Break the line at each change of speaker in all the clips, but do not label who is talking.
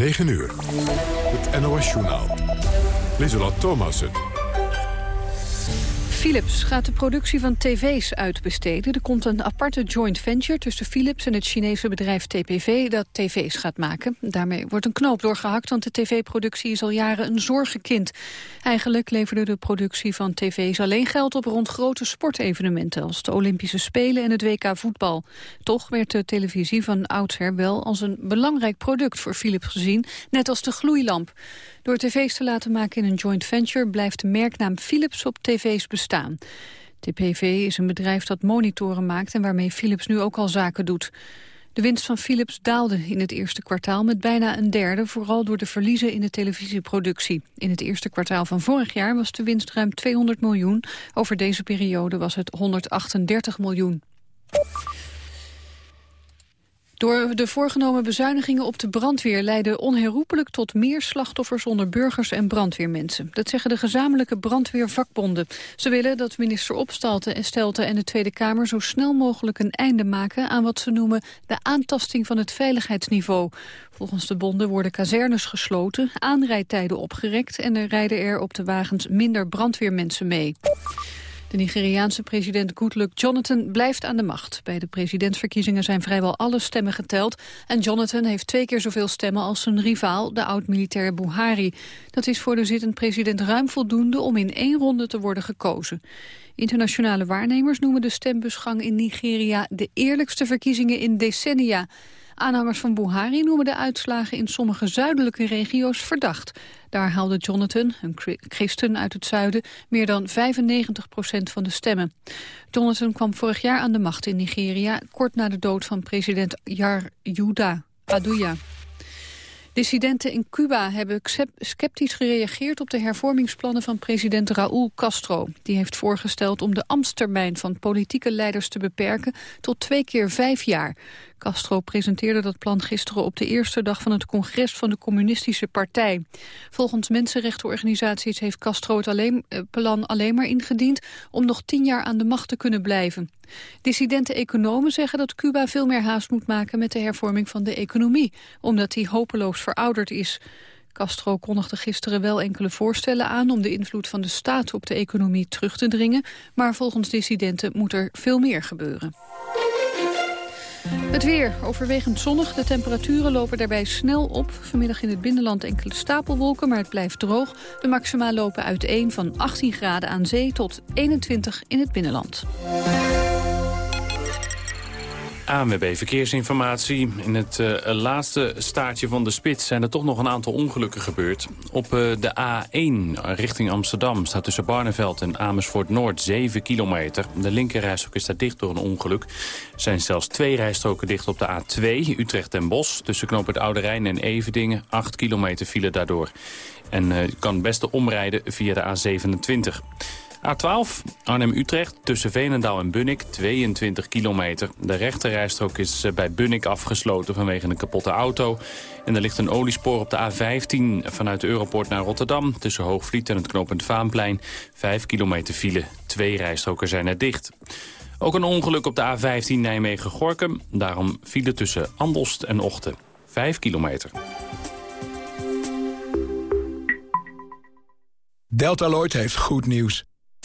9 uur. Het NOS-journaal. Lieselot Thomassen.
Philips gaat de productie van tv's uitbesteden. Er komt een aparte joint venture tussen Philips en het Chinese bedrijf TPV dat tv's gaat maken. Daarmee wordt een knoop doorgehakt, want de tv-productie is al jaren een zorgenkind. Eigenlijk leverde de productie van tv's alleen geld op rond grote sportevenementen als de Olympische Spelen en het WK voetbal. Toch werd de televisie van oudsher wel als een belangrijk product voor Philips gezien, net als de gloeilamp. Door tv's te laten maken in een joint venture blijft de merknaam Philips op tv's bestaan. TPV is een bedrijf dat monitoren maakt en waarmee Philips nu ook al zaken doet. De winst van Philips daalde in het eerste kwartaal met bijna een derde, vooral door de verliezen in de televisieproductie. In het eerste kwartaal van vorig jaar was de winst ruim 200 miljoen. Over deze periode was het 138 miljoen. Door de voorgenomen bezuinigingen op de brandweer leiden onherroepelijk tot meer slachtoffers onder burgers en brandweermensen. Dat zeggen de gezamenlijke brandweervakbonden. Ze willen dat minister Opstalten en Stelten en de Tweede Kamer zo snel mogelijk een einde maken aan wat ze noemen de aantasting van het veiligheidsniveau. Volgens de bonden worden kazernes gesloten, aanrijdtijden opgerekt en er rijden er op de wagens minder brandweermensen mee. De Nigeriaanse president Goodluck Jonathan blijft aan de macht. Bij de presidentsverkiezingen zijn vrijwel alle stemmen geteld... en Jonathan heeft twee keer zoveel stemmen als zijn rivaal, de oud-militair Buhari. Dat is voor de zittend president ruim voldoende om in één ronde te worden gekozen. Internationale waarnemers noemen de stembusgang in Nigeria... de eerlijkste verkiezingen in decennia... Aanhangers van Buhari noemen de uitslagen in sommige zuidelijke regio's verdacht. Daar haalde Jonathan, een christen uit het zuiden, meer dan 95 procent van de stemmen. Jonathan kwam vorig jaar aan de macht in Nigeria, kort na de dood van president Yar Yuda Aduya. Dissidenten in Cuba hebben sceptisch gereageerd op de hervormingsplannen van president Raúl Castro. Die heeft voorgesteld om de ambtstermijn van politieke leiders te beperken tot twee keer vijf jaar. Castro presenteerde dat plan gisteren op de eerste dag van het congres van de communistische partij. Volgens mensenrechtenorganisaties heeft Castro het alleen, eh, plan alleen maar ingediend om nog tien jaar aan de macht te kunnen blijven. Dissidente economen zeggen dat Cuba veel meer haast moet maken met de hervorming van de economie, omdat die hopeloos verouderd is. Castro kondigde gisteren wel enkele voorstellen aan om de invloed van de staat op de economie terug te dringen, maar volgens dissidenten moet er veel meer gebeuren. Het weer, overwegend zonnig. De temperaturen lopen daarbij snel op. Vanmiddag in het binnenland enkele stapelwolken, maar het blijft droog. De maxima lopen uiteen van 18 graden aan zee tot 21 in het binnenland.
ANWB Verkeersinformatie. In het uh, laatste staartje van de spits zijn er toch nog een aantal ongelukken gebeurd. Op uh, de A1 richting Amsterdam staat tussen Barneveld en Amersfoort Noord 7 kilometer. De linkerrijstrook is daar dicht door een ongeluk. Er zijn zelfs twee rijstroken dicht op de A2 Utrecht en Bos. Tussen knoop het Oude Rijn en Evedingen 8 kilometer file daardoor. En uh, kan het beste omrijden via de A27. A12 Arnhem-Utrecht tussen Veenendaal en Bunnik 22 kilometer. De rechterrijstrook is eh, bij Bunnik afgesloten vanwege een kapotte auto. En er ligt een oliespoor op de A15 vanuit de Europort naar Rotterdam... tussen Hoogvliet en het knooppunt Vaanplein. 5 kilometer file, twee rijstroken zijn er dicht. Ook een ongeluk op de A15 Nijmegen-Gorkum. Daarom file tussen Andelst en Ochten. 5 kilometer.
Deltaloid heeft goed nieuws.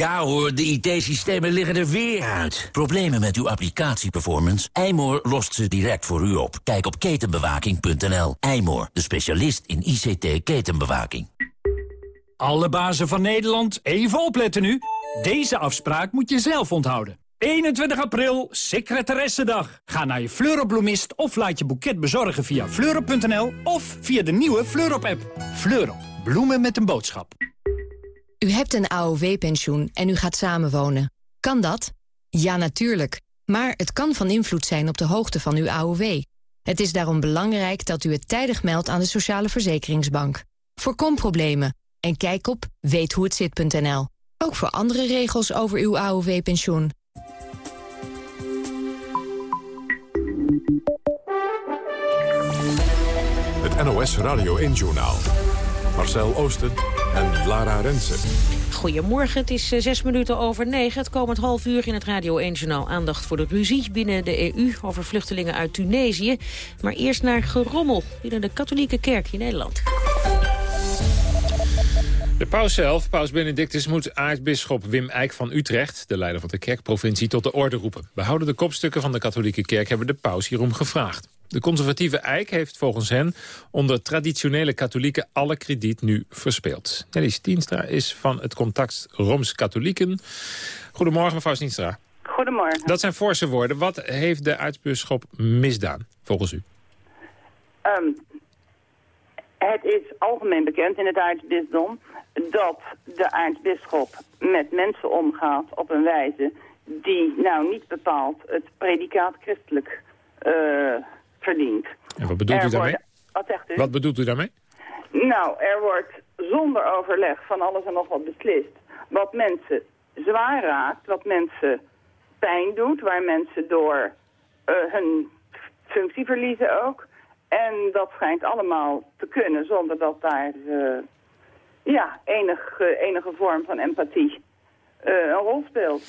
Ja hoor, de IT-systemen liggen er weer uit. Problemen met uw applicatieperformance? Eymoor lost ze direct voor u op. Kijk op ketenbewaking.nl. Eymoor, de specialist in ICT-ketenbewaking.
Alle bazen van Nederland, even opletten nu. Deze afspraak moet je zelf onthouden. 21 april, secretaressendag. Ga naar je Fleurop of laat je boeket bezorgen via fleurop.nl of via de nieuwe Fleurop-app. Fleurop, bloemen met een boodschap.
U hebt een AOW-pensioen en u gaat samenwonen. Kan dat? Ja, natuurlijk. Maar het kan van invloed zijn op de hoogte van uw AOW. Het is daarom belangrijk dat u het tijdig meldt aan de Sociale Verzekeringsbank. Voorkom problemen en kijk op weethoehetzit.nl. Ook voor andere regels over uw AOW-pensioen.
Het NOS Radio 1-journaal. Marcel Oosten en Lara Rensen.
Goedemorgen, het is eh, zes minuten over negen. Het komend half uur in het Radio 1-journaal aandacht voor de ruzie binnen de EU over vluchtelingen uit Tunesië. Maar eerst naar gerommel binnen de katholieke kerk in Nederland.
De paus zelf, paus Benedictus, moet aartsbisschop Wim Eijk van Utrecht... de leider van de kerkprovincie, tot de orde roepen. Behouden de kopstukken van de katholieke kerk hebben de paus hierom gevraagd. De conservatieve Eijk heeft volgens hen onder traditionele katholieken alle krediet nu verspeeld. Nelly Stienstra is van het contact Rooms-Katholieken. Goedemorgen mevrouw Stienstra.
Goedemorgen.
Dat zijn forse woorden. Wat heeft de aartsbisschop misdaan volgens u?
Ehm, het is algemeen bekend in het aartsbisdom dat de aartsbisschop met mensen omgaat op een wijze die nou niet bepaalt het predicaat christelijk uh, verdient.
En wat bedoelt u daarmee?
wat zegt u?
Wat bedoelt u daarmee?
Nou, er wordt zonder overleg van alles en nog wat beslist. Wat mensen zwaar raakt, wat mensen pijn doet, waar mensen door uh, hun functie verliezen ook. En dat schijnt allemaal te kunnen zonder dat daar uh, ja, enig, uh, enige vorm van empathie een rol speelt.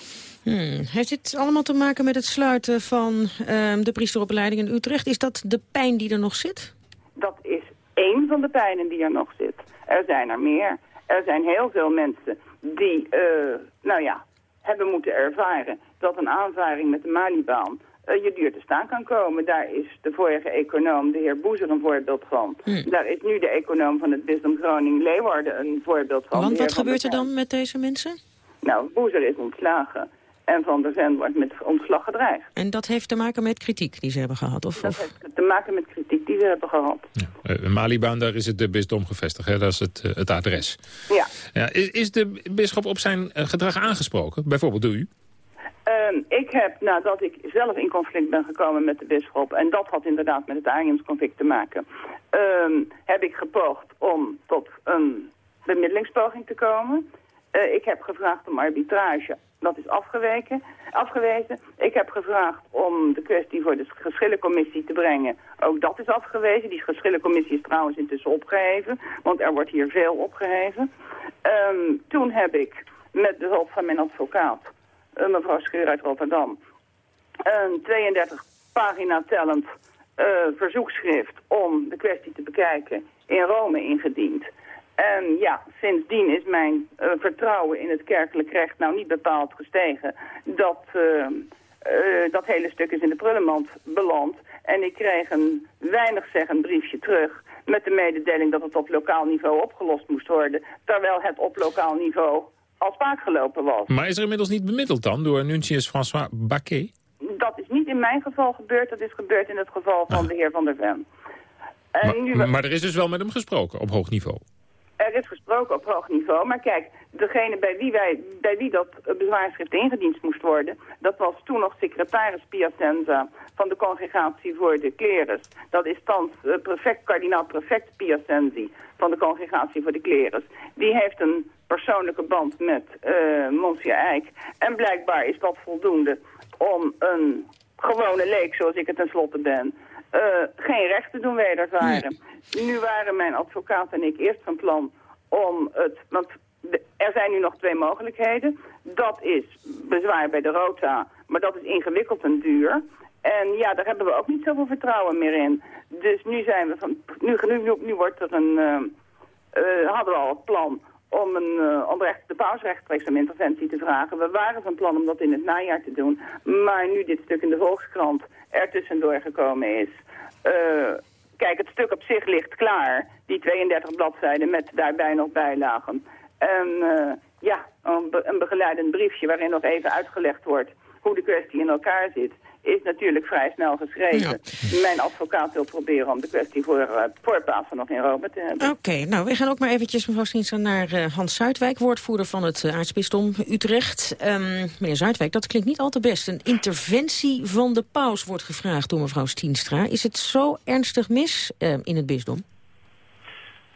Hmm. Heeft dit allemaal te maken met het sluiten van uh, de priesteropleiding in Utrecht? Is dat de pijn die er nog zit?
Dat is één van de pijnen die er nog zit. Er zijn er meer. Er zijn heel veel mensen die, uh, nou ja, hebben moeten ervaren dat een aanvaring met de Malibaan uh, je duur te staan kan komen. Daar is de vorige econoom, de heer Boezer, een voorbeeld van. Hmm. Daar is nu de econoom van het bisdom Groningen-Leeuwarden een voorbeeld van.
Want wat gebeurt er dan met deze mensen?
Nou, Boezer is ontslagen. En Van der Ven wordt met ontslag gedreigd.
En dat heeft te maken met kritiek die ze hebben gehad? Of,
dat heeft te maken met kritiek die ze hebben gehad.
Ja. Uh, Malibaan, daar is het de bisdom gevestigd. Hè? Dat is het, uh, het adres.
Ja.
ja is, is de bisschop op zijn uh, gedrag aangesproken? Bijvoorbeeld door u?
Ehm, ik heb, nadat ik zelf in conflict ben gekomen met de bisschop... en dat had inderdaad met het Ariëmsconflict te maken... Ehm, heb ik gepoogd om tot een bemiddelingspoging te komen... ik heb gevraagd om arbitrage dat is afgeweken, afgewezen. Ik heb gevraagd om de kwestie voor de geschillencommissie te brengen. Ook dat is afgewezen. Die geschillencommissie is trouwens intussen opgeheven, want er wordt hier veel opgeheven. Um, toen heb ik met de hulp van mijn advocaat, uh, mevrouw Scheur uit Rotterdam, een 32 pagina tellend uh, verzoekschrift om de kwestie te bekijken in Rome ingediend. En ja, sindsdien is mijn uh, vertrouwen in het kerkelijk recht nou niet bepaald gestegen. Dat, uh, uh, dat hele stuk is in de prullenmand beland. En ik kreeg een weinig zeggend briefje terug met de mededeling dat het op lokaal niveau opgelost moest worden. Terwijl het op lokaal niveau al spaak gelopen was.
Maar is er inmiddels niet bemiddeld dan door Nuntius François Baquet?
Dat is niet in mijn geval gebeurd. Dat is gebeurd in het geval van ah. de heer Van der Ven.
Maar, nu... maar er is dus wel met hem gesproken op hoog niveau?
Er is gesproken op hoog niveau, maar kijk, degene bij wie, wij, bij wie dat bezwaarschrift ingediend moest worden, dat was toen nog secretaris Piacenza van de Congregatie voor de Klerus. Dat is thans uh, prefect, kardinaal prefect Piacenzi van de Congregatie voor de Klerus. Die heeft een persoonlijke band met uh, Monsieur Eijk. En blijkbaar is dat voldoende om een gewone leek, zoals ik het tenslotte ben, uh, geen recht te doen wedervaren. Nee. Nu waren mijn advocaat en ik eerst van plan om het... Want er zijn nu nog twee mogelijkheden. Dat is bezwaar bij de ROTA, maar dat is ingewikkeld en duur. En ja, daar hebben we ook niet zoveel vertrouwen meer in. Dus nu zijn we van... Nu, nu, nu wordt er een... Uh, uh, hadden we al het plan om, een, uh, om recht, de paus rechtstreeks om interventie te vragen. We waren van plan om dat in het najaar te doen. Maar nu dit stuk in de Volkskrant er tussendoor gekomen is... Uh, kijk, het stuk op zich ligt klaar. Die 32 bladzijden met daarbij nog bijlagen. En uh, ja, een, een begeleidend briefje waarin nog even uitgelegd wordt hoe de kwestie in elkaar zit is natuurlijk vrij snel geschreven. Mijn advocaat wil proberen om de kwestie voor, uh, voor Pasen nog in Rome te hebben.
Oké, nou, we gaan ook maar eventjes, mevrouw Stienstra, naar uh, Hans Zuidwijk, woordvoerder van het uh, aartsbisdom Utrecht. Um, meneer Zuidwijk, dat klinkt niet al te best. Een interventie van de paus wordt gevraagd door mevrouw Stienstra. Is het zo ernstig mis in het bisdom?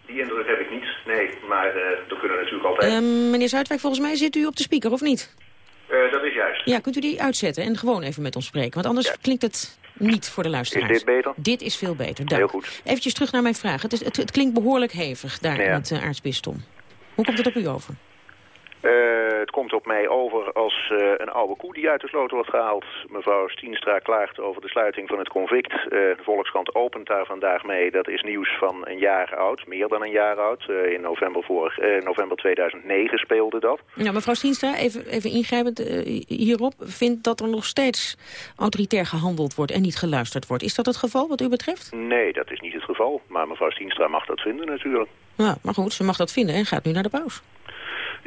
Die indruk heb ik niet, nee. Maar er kunnen natuurlijk altijd...
Um, meneer Zuidwijk, volgens mij zit u op de speaker, of niet?
Uh, dat is.
Ja, kunt u die uitzetten en gewoon even met ons spreken? Want anders klinkt het niet voor de luisteraars.
Is dit beter?
Dit is veel beter, dank.
Heel goed.
Eventjes terug naar mijn vraag. Het, is, het, het klinkt behoorlijk hevig daar in het uh, aartsbisdom. Hoe komt het op u over?
Uh, het komt op mij over als uh, een oude koe die uit de sloot wordt gehaald. Mevrouw Stienstra klaagt over de sluiting van het convict. Uh, de Volkskrant opent daar vandaag mee. Dat is nieuws van een jaar oud, meer dan een jaar oud. in november, vorig, november 2009 speelde dat.
Ja, mevrouw Stienstra, even, even ingrijpend hierop. Vindt dat er nog steeds autoritair gehandeld wordt en niet geluisterd wordt. Is dat het geval wat u betreft?
Nee, dat is niet het geval. Maar mevrouw Stienstra mag dat vinden natuurlijk.
Ja, maar goed, ze mag dat vinden en gaat nu naar de paus.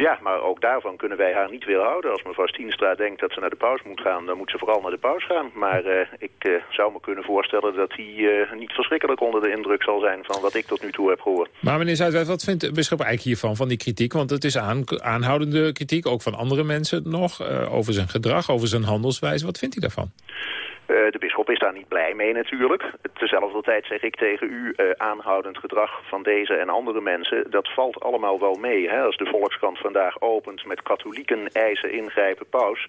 Ja, maar ook daarvan kunnen wij haar niet weerhouden. Als mevrouw Stienstra denkt dat ze naar de paus moet gaan, dan moet ze vooral naar de paus gaan. Maar uh, ik uh, zou me kunnen voorstellen dat hij uh, niet verschrikkelijk onder de indruk zal zijn van wat ik tot nu toe heb gehoord.
Maar meneer Zuidwijk, wat vindt bisschop Eijk hiervan, van die kritiek? Want het is aan, aanhoudende kritiek, ook van andere mensen nog, over zijn gedrag, over zijn handelswijze. Wat vindt hij daarvan?
Uh, de bisschop is daar niet blij mee natuurlijk. Tezelfde tijd zeg ik tegen u, uh, aanhoudend gedrag van deze en andere mensen... dat valt allemaal wel mee. Hè? Als de Volkskrant vandaag opent met katholieken eisen ingrijpen paus...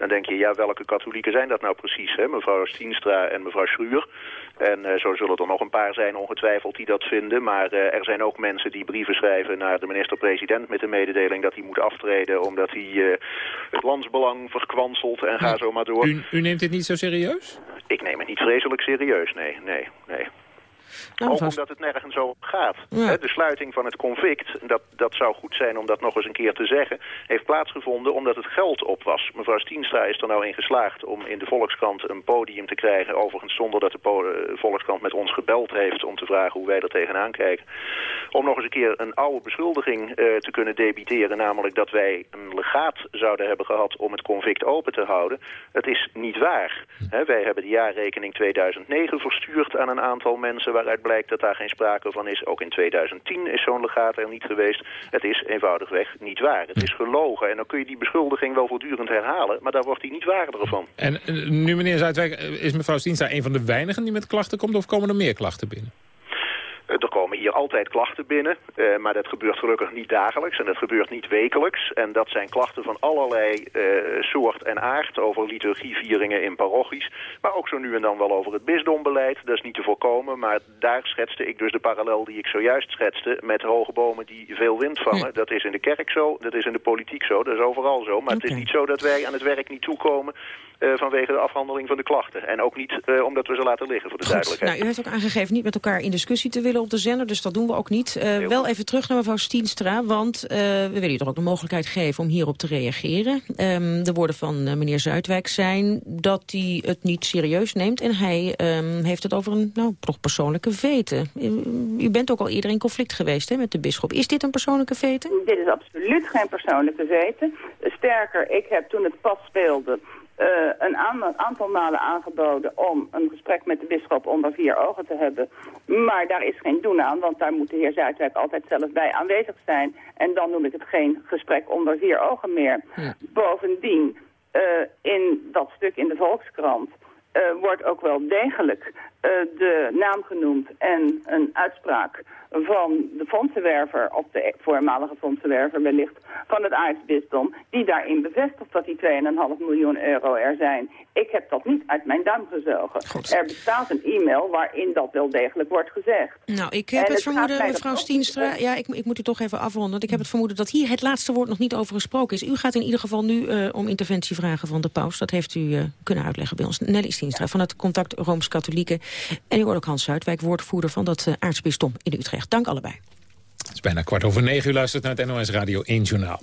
dan denk je, ja, welke katholieken zijn dat nou precies? Hè? Mevrouw Stienstra en mevrouw Schruur. En uh, zo zullen er nog een paar zijn ongetwijfeld die dat vinden. Maar uh, er zijn ook mensen die brieven schrijven naar de minister-president... met de mededeling dat hij moet aftreden... omdat hij uh, het landsbelang verkwanselt en ga zo maar door.
U, u neemt dit niet zo serieus?
Ik neem het niet vreselijk serieus, nee, nee, nee. Nou, ook omdat het nergens over gaat.
Ja.
De sluiting van het convict, dat, dat zou goed zijn om dat nog eens een keer te zeggen... heeft plaatsgevonden omdat het geld op was. Mevrouw Stienstra is er nou in geslaagd om in de Volkskrant een podium te krijgen... overigens zonder dat de Volkskrant met ons gebeld heeft... om te vragen hoe wij er tegenaan kijken. Om nog eens een keer een oude beschuldiging uh, te kunnen debiteren... namelijk dat wij een legaat zouden hebben gehad om het convict open te houden. Het is niet waar. He, wij hebben de jaarrekening 2009 verstuurd aan een aantal mensen... waaruit blijkt dat daar geen sprake van is. Ook in 2010 is zo'n legaat er niet geweest. Het is eenvoudigweg niet waar. Het is gelogen. En dan kun je die beschuldiging wel voortdurend herhalen... maar daar wordt hij niet waarder van.
En nu, meneer Zuidwijk, is mevrouw Stienstra een van de weinigen die met klachten komt... of komen er meer klachten binnen?
Er komen hier altijd klachten binnen, uh, maar dat gebeurt gelukkig niet dagelijks en dat gebeurt niet wekelijks. En dat zijn klachten van allerlei uh, soort en aard over liturgievieringen in parochies. Maar ook zo nu en dan wel over het bisdombeleid. Dat is niet te voorkomen, maar daar schetste ik dus de parallel die ik zojuist schetste met hoge bomen die veel wind vangen. Dat is in de kerk zo, dat is in de politiek zo, dat is overal zo. Maar okay. het is niet zo dat wij aan het werk niet toekomen uh, vanwege de afhandeling van de klachten. En ook niet uh, omdat we ze laten liggen, voor de
Goed.
duidelijkheid.
Nou, u heeft ook aangegeven niet met elkaar in discussie te willen op de zender, dus dat doen we ook niet. Uh, wel even terug naar mevrouw Stienstra, want we willen u toch ook de mogelijkheid geven om hierop te reageren. Um, de woorden van meneer Zuidwijk zijn dat hij het niet serieus neemt en hij um, heeft het over een nou, toch persoonlijke vete. U bent ook al eerder in conflict geweest hè, met de bisschop. Is dit een persoonlijke vete?
Dit is absoluut geen persoonlijke vete. Sterker, ik heb toen het pas speelde uh, een aantal malen aangeboden om een gesprek met de bisschop onder vier ogen te hebben. Maar daar is geen doen aan, want daar moet de heer Zuidwijk altijd zelf bij aanwezig zijn. En dan noem ik het geen gesprek onder vier ogen meer. Ja. Bovendien, uh, in dat stuk in de Volkskrant uh, wordt ook wel degelijk de naam genoemd en een uitspraak van de fondsenwerver, of de voormalige fondsenwerver wellicht, van het aartsbisdom, die daarin bevestigt dat die 2,5 miljoen euro er zijn. Ik heb dat niet uit mijn duim gezogen. Er bestaat een e-mail waarin dat wel degelijk wordt gezegd.
Nou, ik heb
En
het vermoeden, mevrouw Stienstra, ja, ik, ik moet u toch even afronden. want Ik heb het vermoeden dat hier het laatste woord nog niet over gesproken is. U gaat in ieder geval nu eh, om interventie vragen van de paus. Dat heeft u eh, kunnen uitleggen bij ons. Nelly Van het Contact Rooms-Katholieken. En u hoort ook Hans Zuidwijk, woordvoerder van dat eh, aartsbisdom in Utrecht. Dank allebei.
Het is bijna kwart over negen. U luistert naar het NOS Radio 1 Journaal.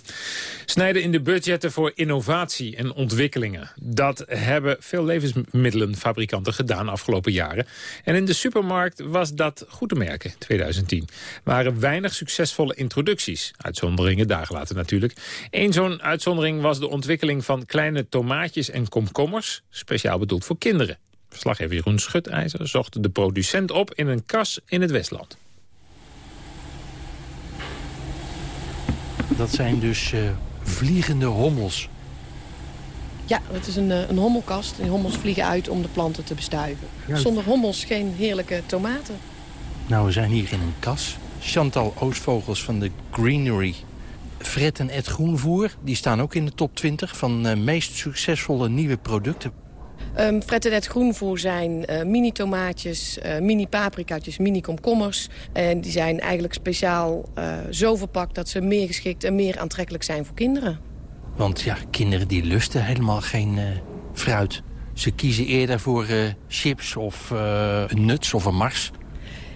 Snijden in de budgetten voor innovatie en ontwikkelingen. Dat hebben veel levensmiddelenfabrikanten gedaan afgelopen jaren. En in de supermarkt was dat goed te merken, 2010. Er waren weinig succesvolle introducties. Uitzonderingen daar gelaten natuurlijk. Eén zo'n uitzondering was de ontwikkeling van kleine tomaatjes en komkommers. Speciaal bedoeld voor kinderen. Verslaggever Jeroen Schutijzer zocht de producent op in een kas in het Westland.
Dat zijn dus uh, vliegende hommels.
Ja, het is een, uh, een hommelkast. Die hommels vliegen uit om de planten te bestuiven. Juist. Zonder hommels geen heerlijke tomaten.
Nou, we zijn hier in een kas. Chantal Oostvogels van de Greenery. Fred en Ed Groenvoer, die staan ook in de top 20 van de uh, meest succesvolle nieuwe producten.
Um, Fred en Ed Groenvoer zijn uh, mini-tomaatjes, uh, mini-paprikaatjes, mini-komkommers. En die zijn eigenlijk speciaal uh, zo verpakt dat ze meer geschikt en meer aantrekkelijk zijn voor kinderen.
Want ja, kinderen die lusten helemaal geen fruit. Ze kiezen eerder voor chips of een nuts of een mars.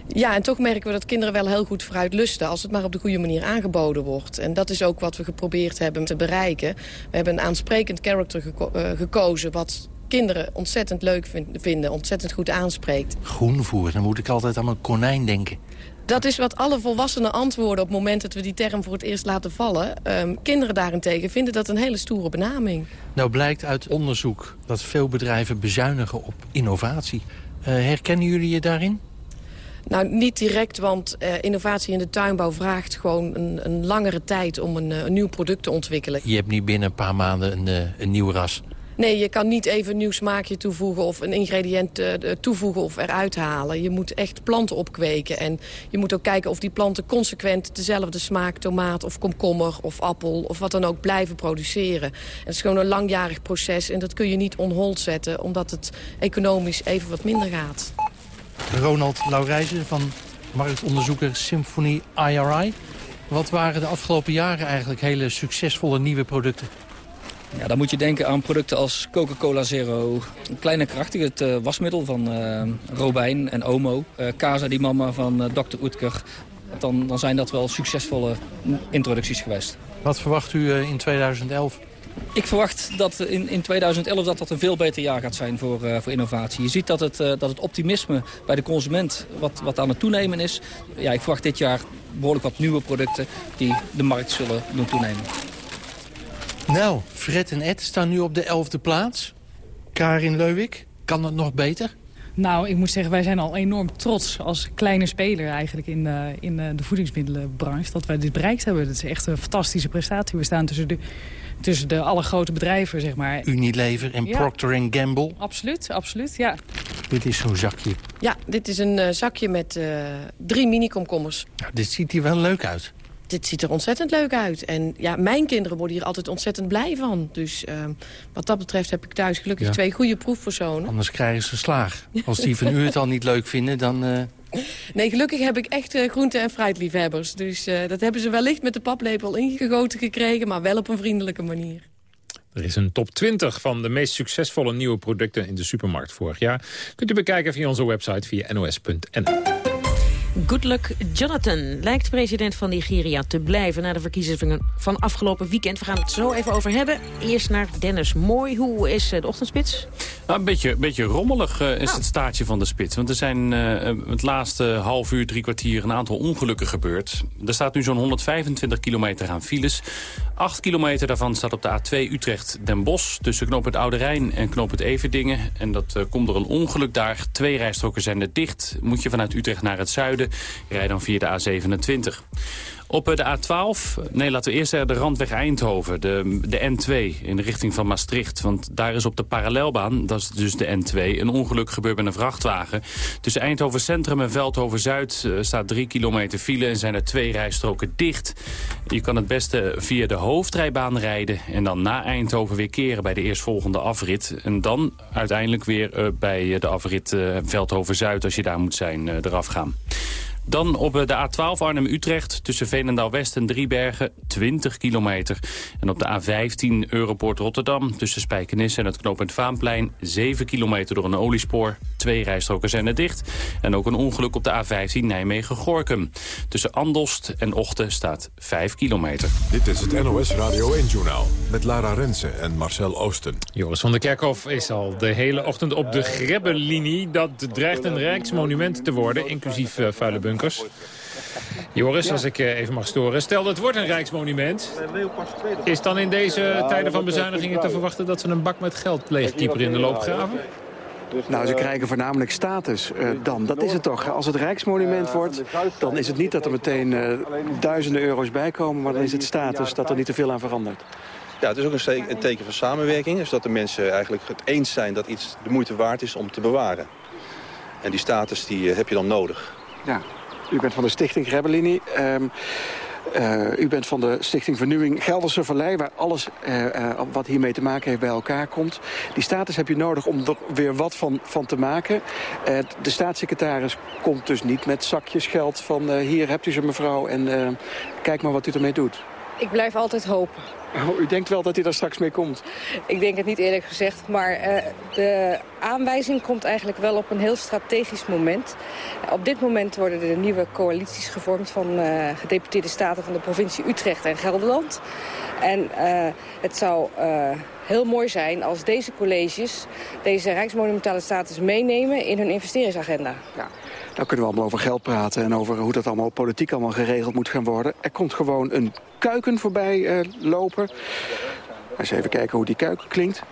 Ja, en toch merken we dat kinderen wel heel goed fruit lusten... als het maar op de goede manier aangeboden wordt. En dat is ook wat we geprobeerd hebben te bereiken. We hebben een aansprekend karakter geko gekozen... wat kinderen ontzettend leuk vinden, ontzettend goed aanspreekt.
Groenvoer, dan moet ik altijd aan een konijn denken.
Dat is wat alle volwassenen antwoorden op het moment dat we die term voor het eerst laten vallen. Um, kinderen daarentegen vinden dat een hele stoere benaming.
Nou blijkt uit onderzoek dat veel bedrijven bezuinigen op innovatie. Uh, herkennen jullie je daarin?
Nou, niet direct, want uh, innovatie in de tuinbouw vraagt gewoon een, een langere tijd om een, een, nieuw product te ontwikkelen.
Je hebt niet binnen een paar maanden een, een nieuw ras.
Nee, je kan niet even een nieuw smaakje toevoegen of een ingrediënt uh, toevoegen of eruit halen. Je moet echt planten opkweken. En je moet ook kijken of die planten consequent dezelfde smaak, tomaat of komkommer of appel of wat dan ook blijven produceren. En het is gewoon een langjarig proces en dat kun je niet on hold zetten omdat het economisch even wat minder gaat.
Ronald Laurijzen van marktonderzoeker Symphony IRI. Wat waren de afgelopen jaren eigenlijk hele succesvolle nieuwe producten?
Ja, dan moet je denken aan producten als Coca-Cola Zero, een kleine krachtige, het uh, wasmiddel van uh, Robijn en Omo, uh, Casa di Mama van Dr. Oetker. Dan, dan zijn dat wel succesvolle introducties geweest.
Wat verwacht u in 2011?
Ik verwacht dat in, in 2011 dat dat een veel beter jaar gaat zijn voor, uh, voor innovatie. Je ziet dat het, uh, dat het optimisme bij de consument wat, wat aan het toenemen is. Ja, ik verwacht dit jaar behoorlijk wat nieuwe producten die de markt zullen doen toenemen.
Nou, Fred en Ed staan nu op de elfde plaats. Karin Leuwik, kan het nog beter?
Nou, ik moet zeggen, wij zijn al enorm trots als kleine speler eigenlijk in de, in de voedingsmiddelenbranche. Dat wij dit bereikt hebben. Dat is echt een fantastische prestatie. We staan tussen de, tussen de alle grote bedrijven, zeg maar.
Unilever en ja. Procter Gamble.
Absoluut, absoluut, ja.
Dit is zo'n zakje.
Ja, dit is een uh, zakje met uh, drie mini-komkommers.
Nou, dit ziet hier wel leuk uit
dit ziet er ontzettend leuk uit. En ja, mijn kinderen worden hier altijd ontzettend blij van. Dus uh, wat dat betreft heb ik thuis gelukkig ja. twee goede proefpersonen.
Anders krijgen ze slaag. Als die van u het al niet leuk vinden, dan... Uh...
Nee, gelukkig heb ik echt uh, groente- en fruitliefhebbers. Dus dat hebben ze wellicht met de paplepel ingegoten gekregen... maar wel op een vriendelijke manier.
Er is een top 20 van de meest succesvolle nieuwe producten in de supermarkt vorig jaar. Kunt u bekijken via onze website via nos.nl.
Goodluck Jonathan lijkt president van Nigeria te blijven... na de verkiezingen van afgelopen weekend. We gaan het zo even over hebben. Eerst naar Dennis Mooi. Hoe is de ochtendspits?
Nou, een beetje, beetje rommelig uh, is oh. het staartje van de spits. Want er zijn uh, het laatste half uur, drie kwartier... een aantal ongelukken gebeurd. Er staat nu zo'n 125 kilometer aan files. 8 kilometer daarvan staat op de A2 Utrecht-Den Bosch... tussen knoop het Oude Rijn en knoop het Everdingen. En dat uh, komt door een ongeluk daar. Twee rijstroken zijn er dicht. Moet je vanuit Utrecht naar het zuiden Rij dan via de A27. Op eh, de A12, nee laten we eerst de randweg Eindhoven, de, de N2 in de richting van Maastricht. Want daar is op de parallelbaan, dat is dus de N2, een ongeluk gebeurd met een vrachtwagen. Tussen Eindhoven Centrum en Veldhoven Zuid uh, staat drie kilometer file en zijn er twee rijstroken dicht. Je kan het beste via de hoofdrijbaan rijden en dan na Eindhoven weer keren bij de eerstvolgende afrit. En dan uiteindelijk weer uh, bij de afrit Veldhoven Zuid, als je daar moet zijn, eraf gaan. Dan op de A12 Arnhem-Utrecht tussen Veenendaal-West en Driebergen 20 kilometer. En op de A15 Europort Rotterdam tussen Spijkenisse en het knooppunt Vaanplein 7 kilometer door een oliespoor. Twee rijstroken zijn er dicht. En ook een ongeluk op de A15 Nijmegen-Gorkum. Tussen Andost en Ochten staat 5 kilometer.
Dit is het NOS Radio 1-journaal met Lara Rensen en Marcel Oosten.
Joris van der Kerkhof is al de hele ochtend op de Grebbelinie. Dat dreigt een rijksmonument te worden, inclusief uh, vuile bunkers. Joris, als ik eh, even mag storen. Stel dat het wordt een rijksmonument. Is dan in deze tijden van bezuinigingen te verwachten... dat ze een bak met geld leegkieper in de loop graven?
Nou, ze krijgen voornamelijk status uh, dan. Dat is het toch. Als het Rijksmonument wordt, dan is het niet dat er meteen uh, duizenden euro's bij komen... maar dan is het status dat er niet te veel aan verandert.
Ja, het is ook een, een teken van samenwerking. Dus dat de mensen eigenlijk het eens zijn dat iets de moeite waard is om te bewaren. En die status die, heb je dan nodig.
Ja, u bent van de stichting Grebbelinie. Um, uh, u bent van de Stichting Vernieuwing Gelderse Vallei... waar alles uh, uh, wat hiermee te maken heeft bij elkaar komt. Die status heb je nodig om er weer wat van, van te maken. de staatssecretaris komt dus niet met zakjes geld van... hier hebt u ze mevrouw en kijk maar wat u ermee doet.
Ik blijf altijd hopen.
Oh, u denkt wel dat hij daar straks mee komt?
Ik denk het niet eerlijk gezegd, maar uh, de aanwijzing komt eigenlijk wel op een heel strategisch moment. Op dit moment worden er nieuwe coalities gevormd van uh, gedeputeerde staten van de provincie Utrecht en Gelderland. En uh, het zou heel mooi zijn als deze colleges deze rijksmonumentale status meenemen in hun investeringsagenda.
Ja. Kunnen we allemaal over geld praten en over hoe dat allemaal politiek allemaal geregeld moet gaan worden. Er komt gewoon een kuiken voorbij uh, lopen. Eens even kijken hoe die kuiken klinkt.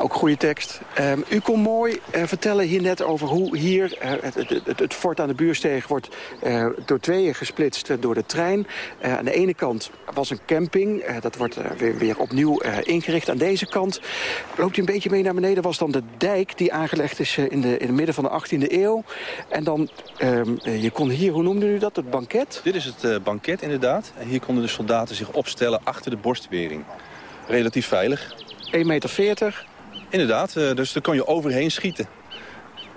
Ook goede tekst. Um, u kon mooi uh, vertellen hier net over hoe hier uh, het, het, het, het, fort aan de Buursteeg wordt uh, door tweeën gesplitst door de trein. aan de ene kant was een camping. dat wordt weer, weer opnieuw ingericht. Aan deze kant loopt u een beetje mee naar beneden. Was dan de dijk die aangelegd is in, de, in het midden van de 18e eeuw. En dan, um, je kon hier, hoe noemde u dat, het banket?
Dit is het banket inderdaad. En hier konden de soldaten zich opstellen achter de borstwering. Relatief veilig.
1,40 meter.
Inderdaad, dus daar kon je overheen schieten.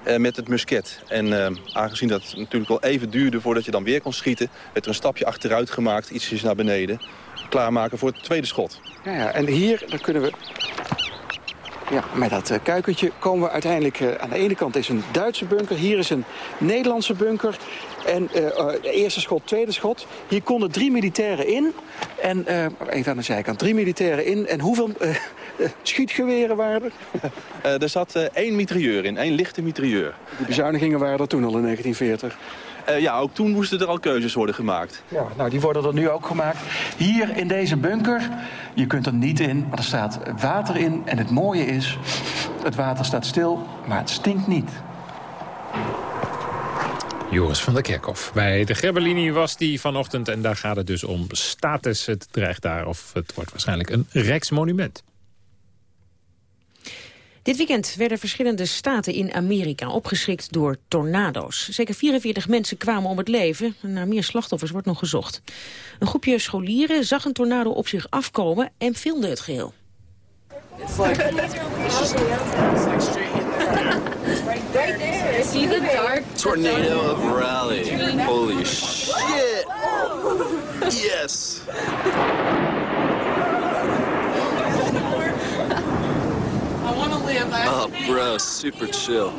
Uh, met het musket. En uh, aangezien dat natuurlijk wel even duurde voordat je dan weer kon schieten... werd er een stapje achteruit gemaakt, ietsjes naar beneden. Klaarmaken voor het tweede schot.
Ja, ja. en hier dan kunnen we... Ja, met dat uh, kuikentje komen we uiteindelijk... aan de ene kant is een Duitse bunker, hier is een Nederlandse bunker. En eerste schot, tweede schot. Hier konden drie militairen in. En even aan de zijkant, drie militairen in. En hoeveel schietgeweren waren er?
Uh, er zat uh, één mitrailleur in, één lichte mitrailleur.
De bezuinigingen waren er toen al in 1940?
Uh, ja, ook toen moesten er al keuzes worden gemaakt.
Ja, nou, die worden er nu ook gemaakt. Hier in deze bunker, je kunt er niet in, maar er staat water in. En het mooie is, het water staat stil, maar het stinkt niet.
Joris van der Kerkhof. Bij de Grebbelinie was die vanochtend en daar gaat het dus om status. Het dreigt daar of het wordt waarschijnlijk een rijksmonument.
Dit weekend werden verschillende staten in Amerika opgeschrikt door tornado's. Zeker 44 mensen kwamen om het leven. Naar meer slachtoffers wordt nog gezocht. Een groepje scholieren zag een tornado op zich afkomen en filmde het geheel.
Tornado of rally. Holy shit. Yes.
Oh, bro, super chill.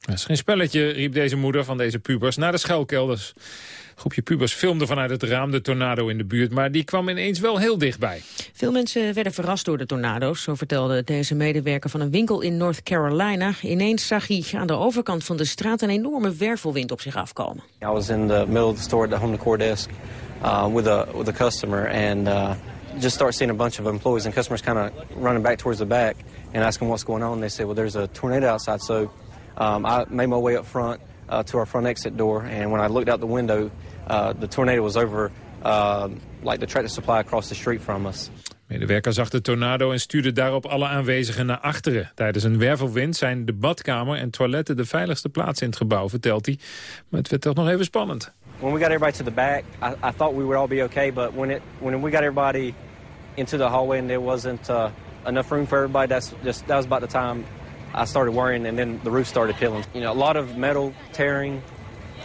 Dat is geen spelletje, riep deze moeder van deze pubers naar de schuilkelders. Een groepje pubers filmde vanuit het raam de tornado in de buurt... maar die kwam ineens wel heel dichtbij.
Veel mensen werden verrast door de tornado's. Zo vertelde deze medewerker van een winkel in North Carolina. Ineens zag hij aan de overkant van de straat... een enorme wervelwind op zich afkomen.
I was in the middle of the store at the home decor desk uh, with, a, with a customer... and uh, just start seeing a bunch of employees and customers kind of running back towards the back and asking what's going on. They say, well, there's a tornado outside. So um, I made my way up front uh, to our front exit door, and when I looked out the window, uh, the tornado was over uh, like the tractor supply across the street from us.
Medewerker zag de tornado en stuurde daarop alle aanwezigen naar achteren. Tijdens een wervelwind zijn de badkamer en toiletten de veiligste plaats in het gebouw, vertelt hij. Maar het werd toch nog even spannend.
When we got everybody to the back, I, I thought we would all be okay, but when it when we got everybody into the hallway and there wasn't uh, enough room for everybody, that's just that was about the time I started worrying, and then the roof started peeling. You know, a lot of metal tearing,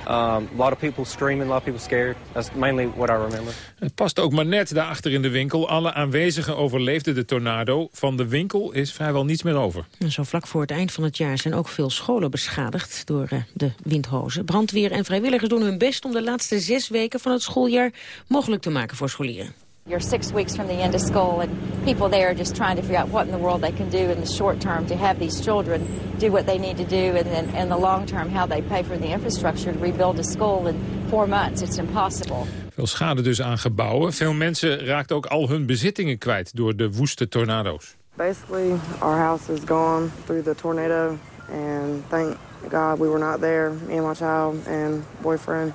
Um, a lot of people screaming, a lot of people scared. That's mainly what I remember.
Het past ook maar net daarachter in de winkel. Alle aanwezigen overleefden de tornado. Van de winkel is vrijwel niets meer over.
En zo vlak voor het eind van het jaar zijn ook veel scholen beschadigd door uh, de windhozen. Brandweer en vrijwilligers doen hun best om de laatste zes weken van het schooljaar mogelijk te maken voor scholieren.
You're six weeks from the end of school, and people there are just trying to figure out what in the world they can do in the short term to have these children do what they need to do, and then in the long term, how they pay for the infrastructure to rebuild a school in four months. It's impossible.
Veel schade dus aan gebouwen. Veel mensen raakten ook al hun bezittingen kwijt door de woeste tornado's.
Basically, our house is gone through the tornado, and thank God we were not there, me and my child and boyfriend.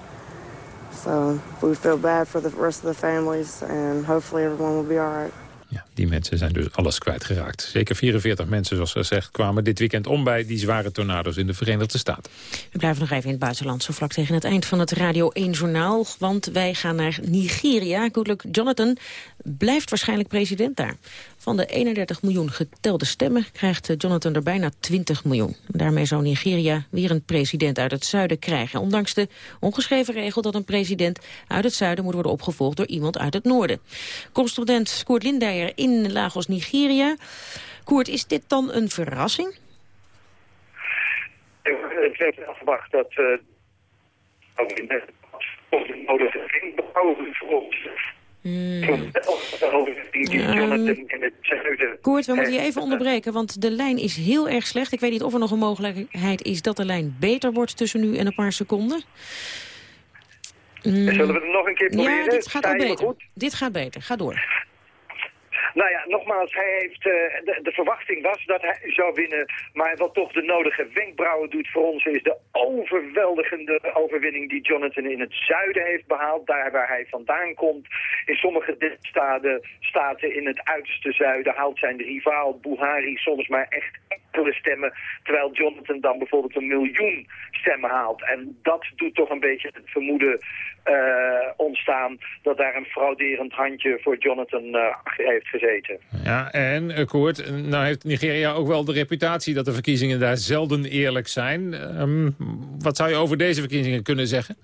So we feel bad for the rest of the families and hopefully everyone will be alright.
Ja, die mensen zijn dus alles kwijtgeraakt. Zeker 44 mensen, zoals gezegd, kwamen dit weekend om bij die zware tornado's in de Verenigde Staten.
We blijven nog even in het buitenland, zo vlak tegen het eind van het Radio 1-journaal. Want wij gaan naar Nigeria. Goodluck Jonathan blijft waarschijnlijk president daar. Van de 31 miljoen getelde stemmen krijgt Jonathan er bijna 20 miljoen. Daarmee zou Nigeria weer een president uit het zuiden krijgen. Ondanks de ongeschreven regel dat een president uit het zuiden moet worden opgevolgd door iemand uit het noorden. Correspondent Koert Lindeyer in Lagos, Nigeria. Koert, is dit dan een verrassing?
Het werd afgewacht dat uh, of
Hmm. Koert, we moeten je even onderbreken, want de lijn is heel erg slecht. Ik weet niet of er nog een mogelijkheid is dat de lijn beter wordt tussen nu en een paar seconden.
Mm. Zullen we het nog een keer proberen?
Ja, dit gaat al beter. Dit gaat beter. Ga door.
Nou ja, nogmaals, hij heeft, uh, de, verwachting was dat hij zou winnen. Maar wat toch de nodige wenkbrauwen doet voor ons... is de overweldigende overwinning die Jonathan in het zuiden heeft behaald. Daar waar hij vandaan komt. In sommige staten, staten in het uiterste zuiden haalt zijn rivaal Buhari soms maar echt enkele stemmen. Terwijl Jonathan dan bijvoorbeeld een miljoen stemmen haalt. En dat doet toch een beetje het vermoeden ontstaan... dat daar een frauderend handje voor Jonathan uh, heeft gezeten.
Ja, en uh, Koert, nou heeft Nigeria ook wel de reputatie... dat de verkiezingen daar zelden eerlijk zijn. Um, wat zou je over deze verkiezingen kunnen zeggen?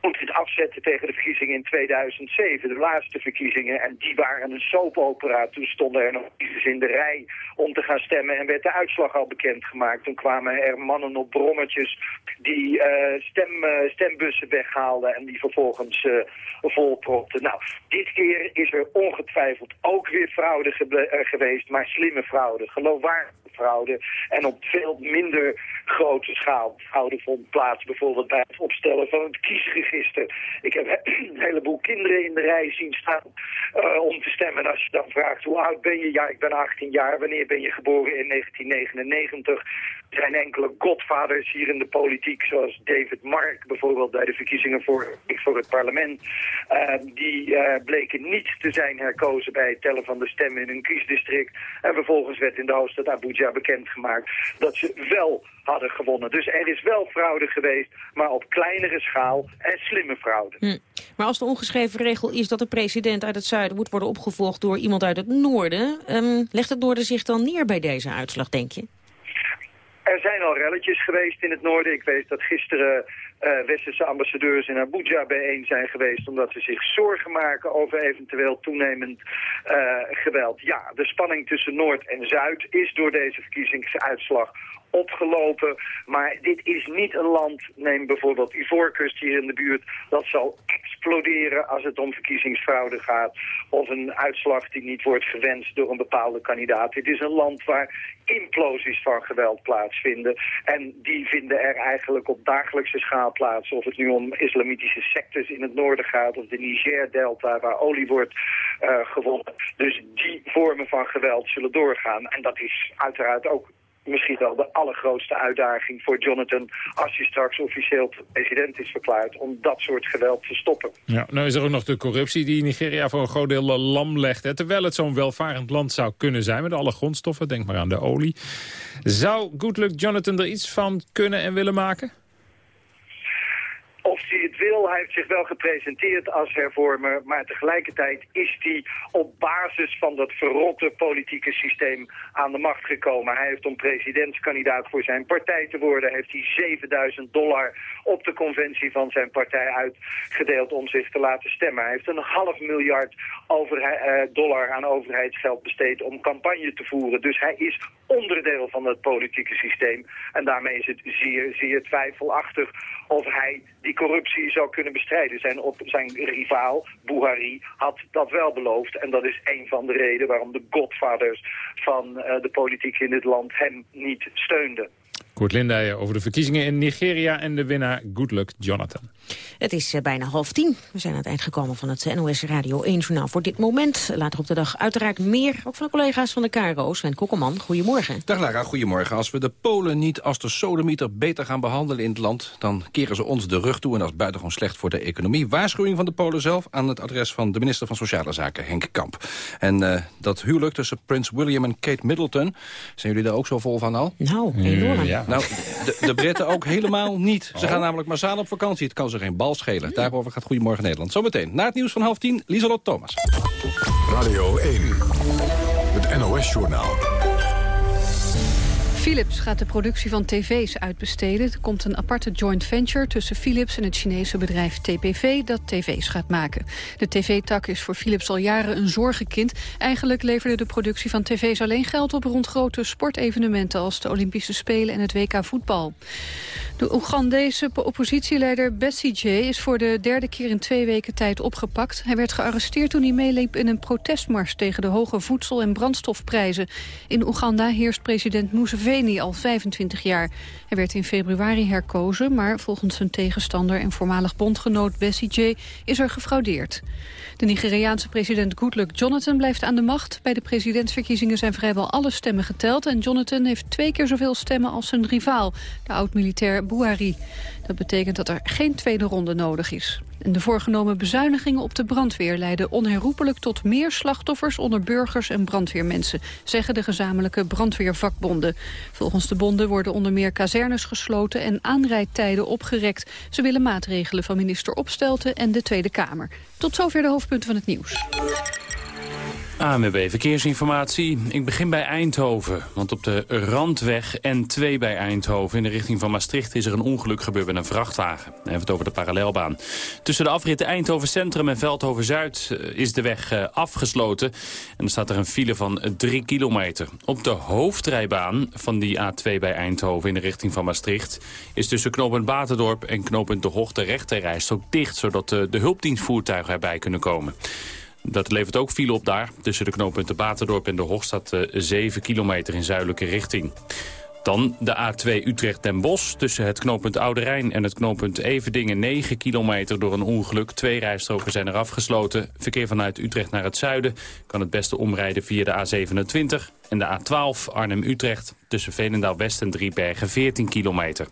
Moet het afzetten tegen de verkiezingen in 2007, de laatste verkiezingen. En die waren een soapopera. Toen stonden er nog kiezers in de rij om te gaan stemmen en werd de uitslag al bekendgemaakt. Toen kwamen er mannen op brommetjes die uh, stem, uh, stembussen weghaalden en die vervolgens uh, volpropten. Nou, dit keer is er ongetwijfeld ook weer fraude geweest, maar slimme fraude, geloofwaardige fraude. En op veel minder grote schaal fraude vond plaats, bijvoorbeeld bij het opstellen van het Ik heb een heleboel kinderen in de rij zien staan uh, om te stemmen. En als je dan vraagt, hoe oud ben je? Ja, ik ben 18 jaar. Wanneer ben je geboren? In 1999. Er zijn enkele godvaders hier in de politiek, zoals David Mark bijvoorbeeld bij de verkiezingen voor, voor het parlement. Uh, die uh, bleken niet te zijn herkozen bij het tellen van de stemmen in een kiesdistrict. En vervolgens werd in de hoofdstad Abuja bekendgemaakt dat ze wel hadden gewonnen. Dus er is wel fraude geweest, maar op kleinere schaal en slimme fraude.
Hm. Maar als de ongeschreven regel is dat de president uit het zuiden moet worden opgevolgd door iemand uit het noorden, um, legt het noorden zich dan neer bij deze uitslag, denk je?
Er zijn al relletjes geweest in het noorden. Ik weet dat gisteren uh, westerse ambassadeurs in Abuja bijeen zijn geweest... omdat ze zich zorgen maken over eventueel toenemend uh, geweld. Ja, de spanning tussen Noord en Zuid is door deze verkiezingsuitslag opgelopen. Maar dit is niet een land, neem bijvoorbeeld Ivoorkust hier in de buurt... dat zal exploderen als het om verkiezingsfraude gaat... of een uitslag die niet wordt gewenst door een bepaalde kandidaat. Dit is een land waar implosies van geweld plaatsvinden. En die vinden er eigenlijk op dagelijkse schaal plaats. Of het nu om islamitische sectes in het noorden gaat... of de Niger-delta waar olie wordt uh, gewonnen. Dus die vormen van geweld zullen doorgaan. En dat is uiteraard ook misschien wel de allergrootste uitdaging voor Jonathan... als hij straks officieel president is verklaard... om dat soort geweld te stoppen.
Ja, nou is er ook nog de corruptie die Nigeria voor een groot deel lam legt. Hè, terwijl het zo'n welvarend land zou kunnen zijn met alle grondstoffen. Denk maar aan de olie. Zou Good Luck Jonathan er iets van kunnen en willen maken?
Of hij het wil, hij heeft zich wel gepresenteerd als hervormer, maar tegelijkertijd is hij op basis van dat verrotte politieke systeem aan de macht gekomen. Hij heeft om presidentskandidaat voor zijn partij te worden, heeft hij 7000 dollar op de conventie van zijn partij uitgedeeld om zich te laten stemmen. Hij heeft een half miljard eh, dollar aan overheidsgeld besteed om campagne te voeren. Dus hij is onderdeel van het politieke systeem. En daarmee is het zeer, zeer twijfelachtig of hij die corruptie zou kunnen bestrijden. Zijn, op, zijn rivaal, Buhari, had dat wel beloofd. En dat is een van de redenen waarom de godfathers van uh, de politiek in dit land hem niet steunden.
Koert Lindijen over de verkiezingen in Nigeria en de winnaar Goodluck Jonathan.
Het is uh, bijna half tien. We zijn aan het eind gekomen van het NOS Radio 1 journaal voor dit moment. Later op de dag uiteraard meer, ook van de collega's van de KRO. Sven Kokkelman, goedemorgen.
Dag Lara, goedemorgen. Als we de Polen niet als de sodemieter beter gaan behandelen in het land... dan keren ze ons de rug toe en dat is buitengewoon slecht voor de economie. Waarschuwing van de Polen zelf aan het adres van de minister van Sociale Zaken, Henk Kamp. En uh, dat huwelijk tussen Prins William en Kate Middleton... zijn jullie daar ook zo vol van al?
Nou, enorm.
Ja. Nou, de, de Britten ook helemaal niet. Ze gaan namelijk massaal op vakantie. Het kan ze geen bal schelen. Daarover gaat Goedemorgen Nederland. Zometeen, na het nieuws van half tien, Lieselot Thomas.
Radio 1, het NOS-journaal.
Philips gaat de productie van tv's uitbesteden. Er komt een aparte joint venture tussen Philips en het Chinese bedrijf TPV... dat tv's gaat maken. De tv-tak is voor Philips al jaren een zorgenkind. Eigenlijk leverde de productie van tv's alleen geld op... rond grote sportevenementen als de Olympische Spelen en het WK voetbal. De Oegandese oppositieleider J is voor de derde keer in twee weken tijd opgepakt. Hij werd gearresteerd toen hij meeliep in een protestmars tegen de hoge voedsel- en brandstofprijzen. In Oeganda heerst president Museveni al 25 jaar. Hij werd in februari herkozen, maar volgens zijn tegenstander en voormalig bondgenoot Bessie J is er gefraudeerd. De Nigeriaanse president Goodluck Jonathan blijft aan de macht. Bij de presidentsverkiezingen zijn vrijwel alle stemmen geteld... en Jonathan heeft twee keer zoveel stemmen als zijn rivaal, de oud-militair Buhari. Dat betekent dat er geen tweede ronde nodig is. De voorgenomen bezuinigingen op de brandweer leiden onherroepelijk tot meer slachtoffers onder burgers en brandweermensen, zeggen de gezamenlijke brandweervakbonden. Volgens de bonden worden onder meer kazernes gesloten en aanrijdtijden opgerekt. Ze willen maatregelen van minister Opstelten en de Tweede Kamer. Tot zover de hoofdpunten van het nieuws.
ANWB Verkeersinformatie. Ik begin bij Eindhoven. Want op de Randweg N2 bij Eindhoven in de richting van Maastricht... is er een ongeluk gebeurd met een vrachtwagen. We het over de parallelbaan. Tussen de afritten Eindhoven Centrum en Veldhoven Zuid eh, is de weg eh, afgesloten. En er staat er een file van 3 kilometer. Op de hoofdrijbaan van die A2 bij Eindhoven in de richting van Maastricht... is tussen knooppunt Baterdorp en knooppunt De Hoogte de rechterrijstrook dicht... zodat de hulpdienstvoertuigen erbij kunnen komen. Dat levert ook file op daar. Tussen de knooppunten Baterdorp en de Hoog staat 7 eh, kilometer in zuidelijke richting. Dan de A2 Utrecht-Den Bosch tussen het knooppunt Oude Rijn en het knooppunt Everdingen 9 kilometer door een ongeluk. Twee rijstroken zijn er afgesloten. Verkeer vanuit Utrecht naar het zuiden kan het beste omrijden via de A27 en de A12 Arnhem-Utrecht tussen Veenendaal-West en Driebergen 14 kilometer.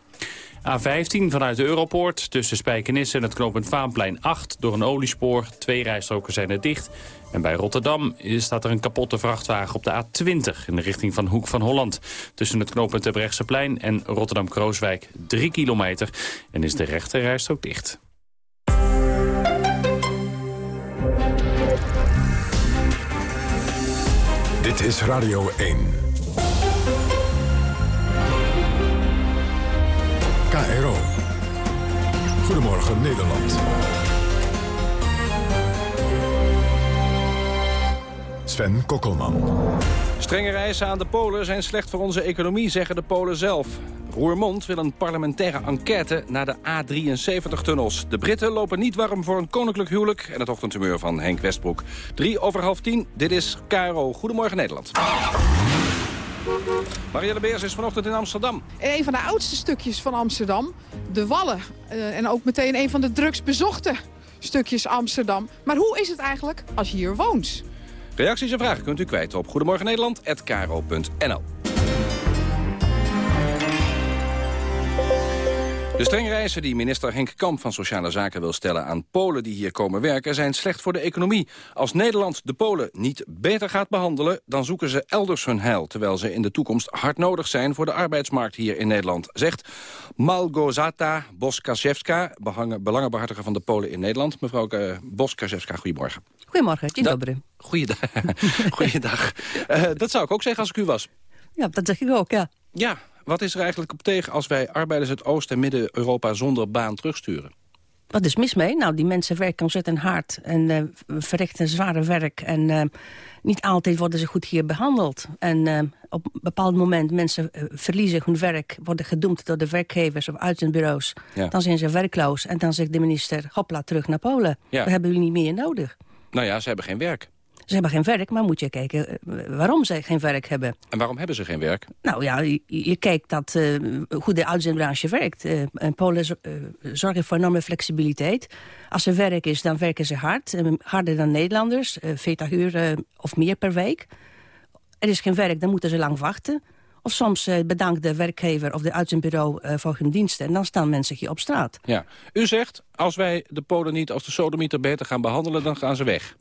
A15 vanuit de Europoort tussen Spijkenisse en het knooppunt Vaanplein 8 door een oliespoor. Twee rijstroken zijn er dicht. En bij Rotterdam staat er een kapotte vrachtwagen op de A20 in de richting van Hoek van Holland. Tussen het knooppunt Terbrechtseplein en Rotterdam-Krooswijk 3 kilometer. En is de rechte rijstrook dicht.
Dit is Radio 1. KRO. Goedemorgen Nederland. Sven Kokkelman.
Strenge reizen aan de Polen zijn slecht voor onze economie, zeggen de Polen zelf. Roermond wil een parlementaire enquête naar de A73-tunnels. De Britten lopen niet warm voor een koninklijk huwelijk... en het ochtendhumeur van Henk Westbroek. Drie over half tien, dit is KRO. Goedemorgen Nederland. Marielle Beers is vanochtend in Amsterdam.
Een van de oudste stukjes van Amsterdam, de Wallen. Uh, en ook meteen een van de drugsbezochte stukjes Amsterdam. Maar hoe is het eigenlijk als je hier woont?
Reacties en vragen kunt u kwijt op goedemorgennederland.nl. De strenge eisen die minister Henk Kamp van Sociale Zaken wil stellen aan Polen die hier komen werken zijn slecht voor de economie. Als Nederland de Polen niet beter gaat behandelen, dan zoeken ze elders hun heil, terwijl ze in de toekomst hard nodig zijn voor de arbeidsmarkt hier in Nederland, zegt Malgozata Boskaszewska, belangenbehartiger van de Polen in Nederland. Mevrouw uh, Boskaszewska, goedemorgen.
Goedemorgen, dzień dobry.
Goeiedag. Goeiedag. Uh, dat zou ik ook zeggen als ik u was.
Ja, dat zeg ik ook, ja.
Ja, wat is er eigenlijk op tegen als wij arbeiders uit Oost- en Midden-Europa zonder baan terugsturen?
Wat is mis mee? Nou, die mensen werken ontzettend hard en uh, verrichten zware werk. En uh, niet altijd worden ze goed hier behandeld. En uh, op een bepaald moment mensen verliezen hun werk... worden gedoemd door de werkgevers of uitzendbureaus. Ja. Dan zijn ze werkloos. En dan zegt de minister, hopla, terug naar Polen. Ja. We hebben jullie niet meer nodig.
Nou ja, ze hebben geen werk.
Ze hebben geen werk, maar moet je kijken eh, waarom ze geen werk hebben.
En waarom hebben ze geen werk?
Nou ja, je, je kijkt dat, uh, hoe de uitzendbranche werkt. Uh, Polen zorgen voor enorme flexibiliteit. Als er werk is, dan werken ze hard. harder dan Nederlanders, 40 uur of meer per week. Er is geen werk, dan moeten ze lang wachten. Of soms bedankt de werkgever of de uitzendbureau voor hun diensten. En dan staan mensen hier op straat.
Ja. U zegt, als wij de Polen niet als de sodemieter beter gaan behandelen... dan gaan ze weg.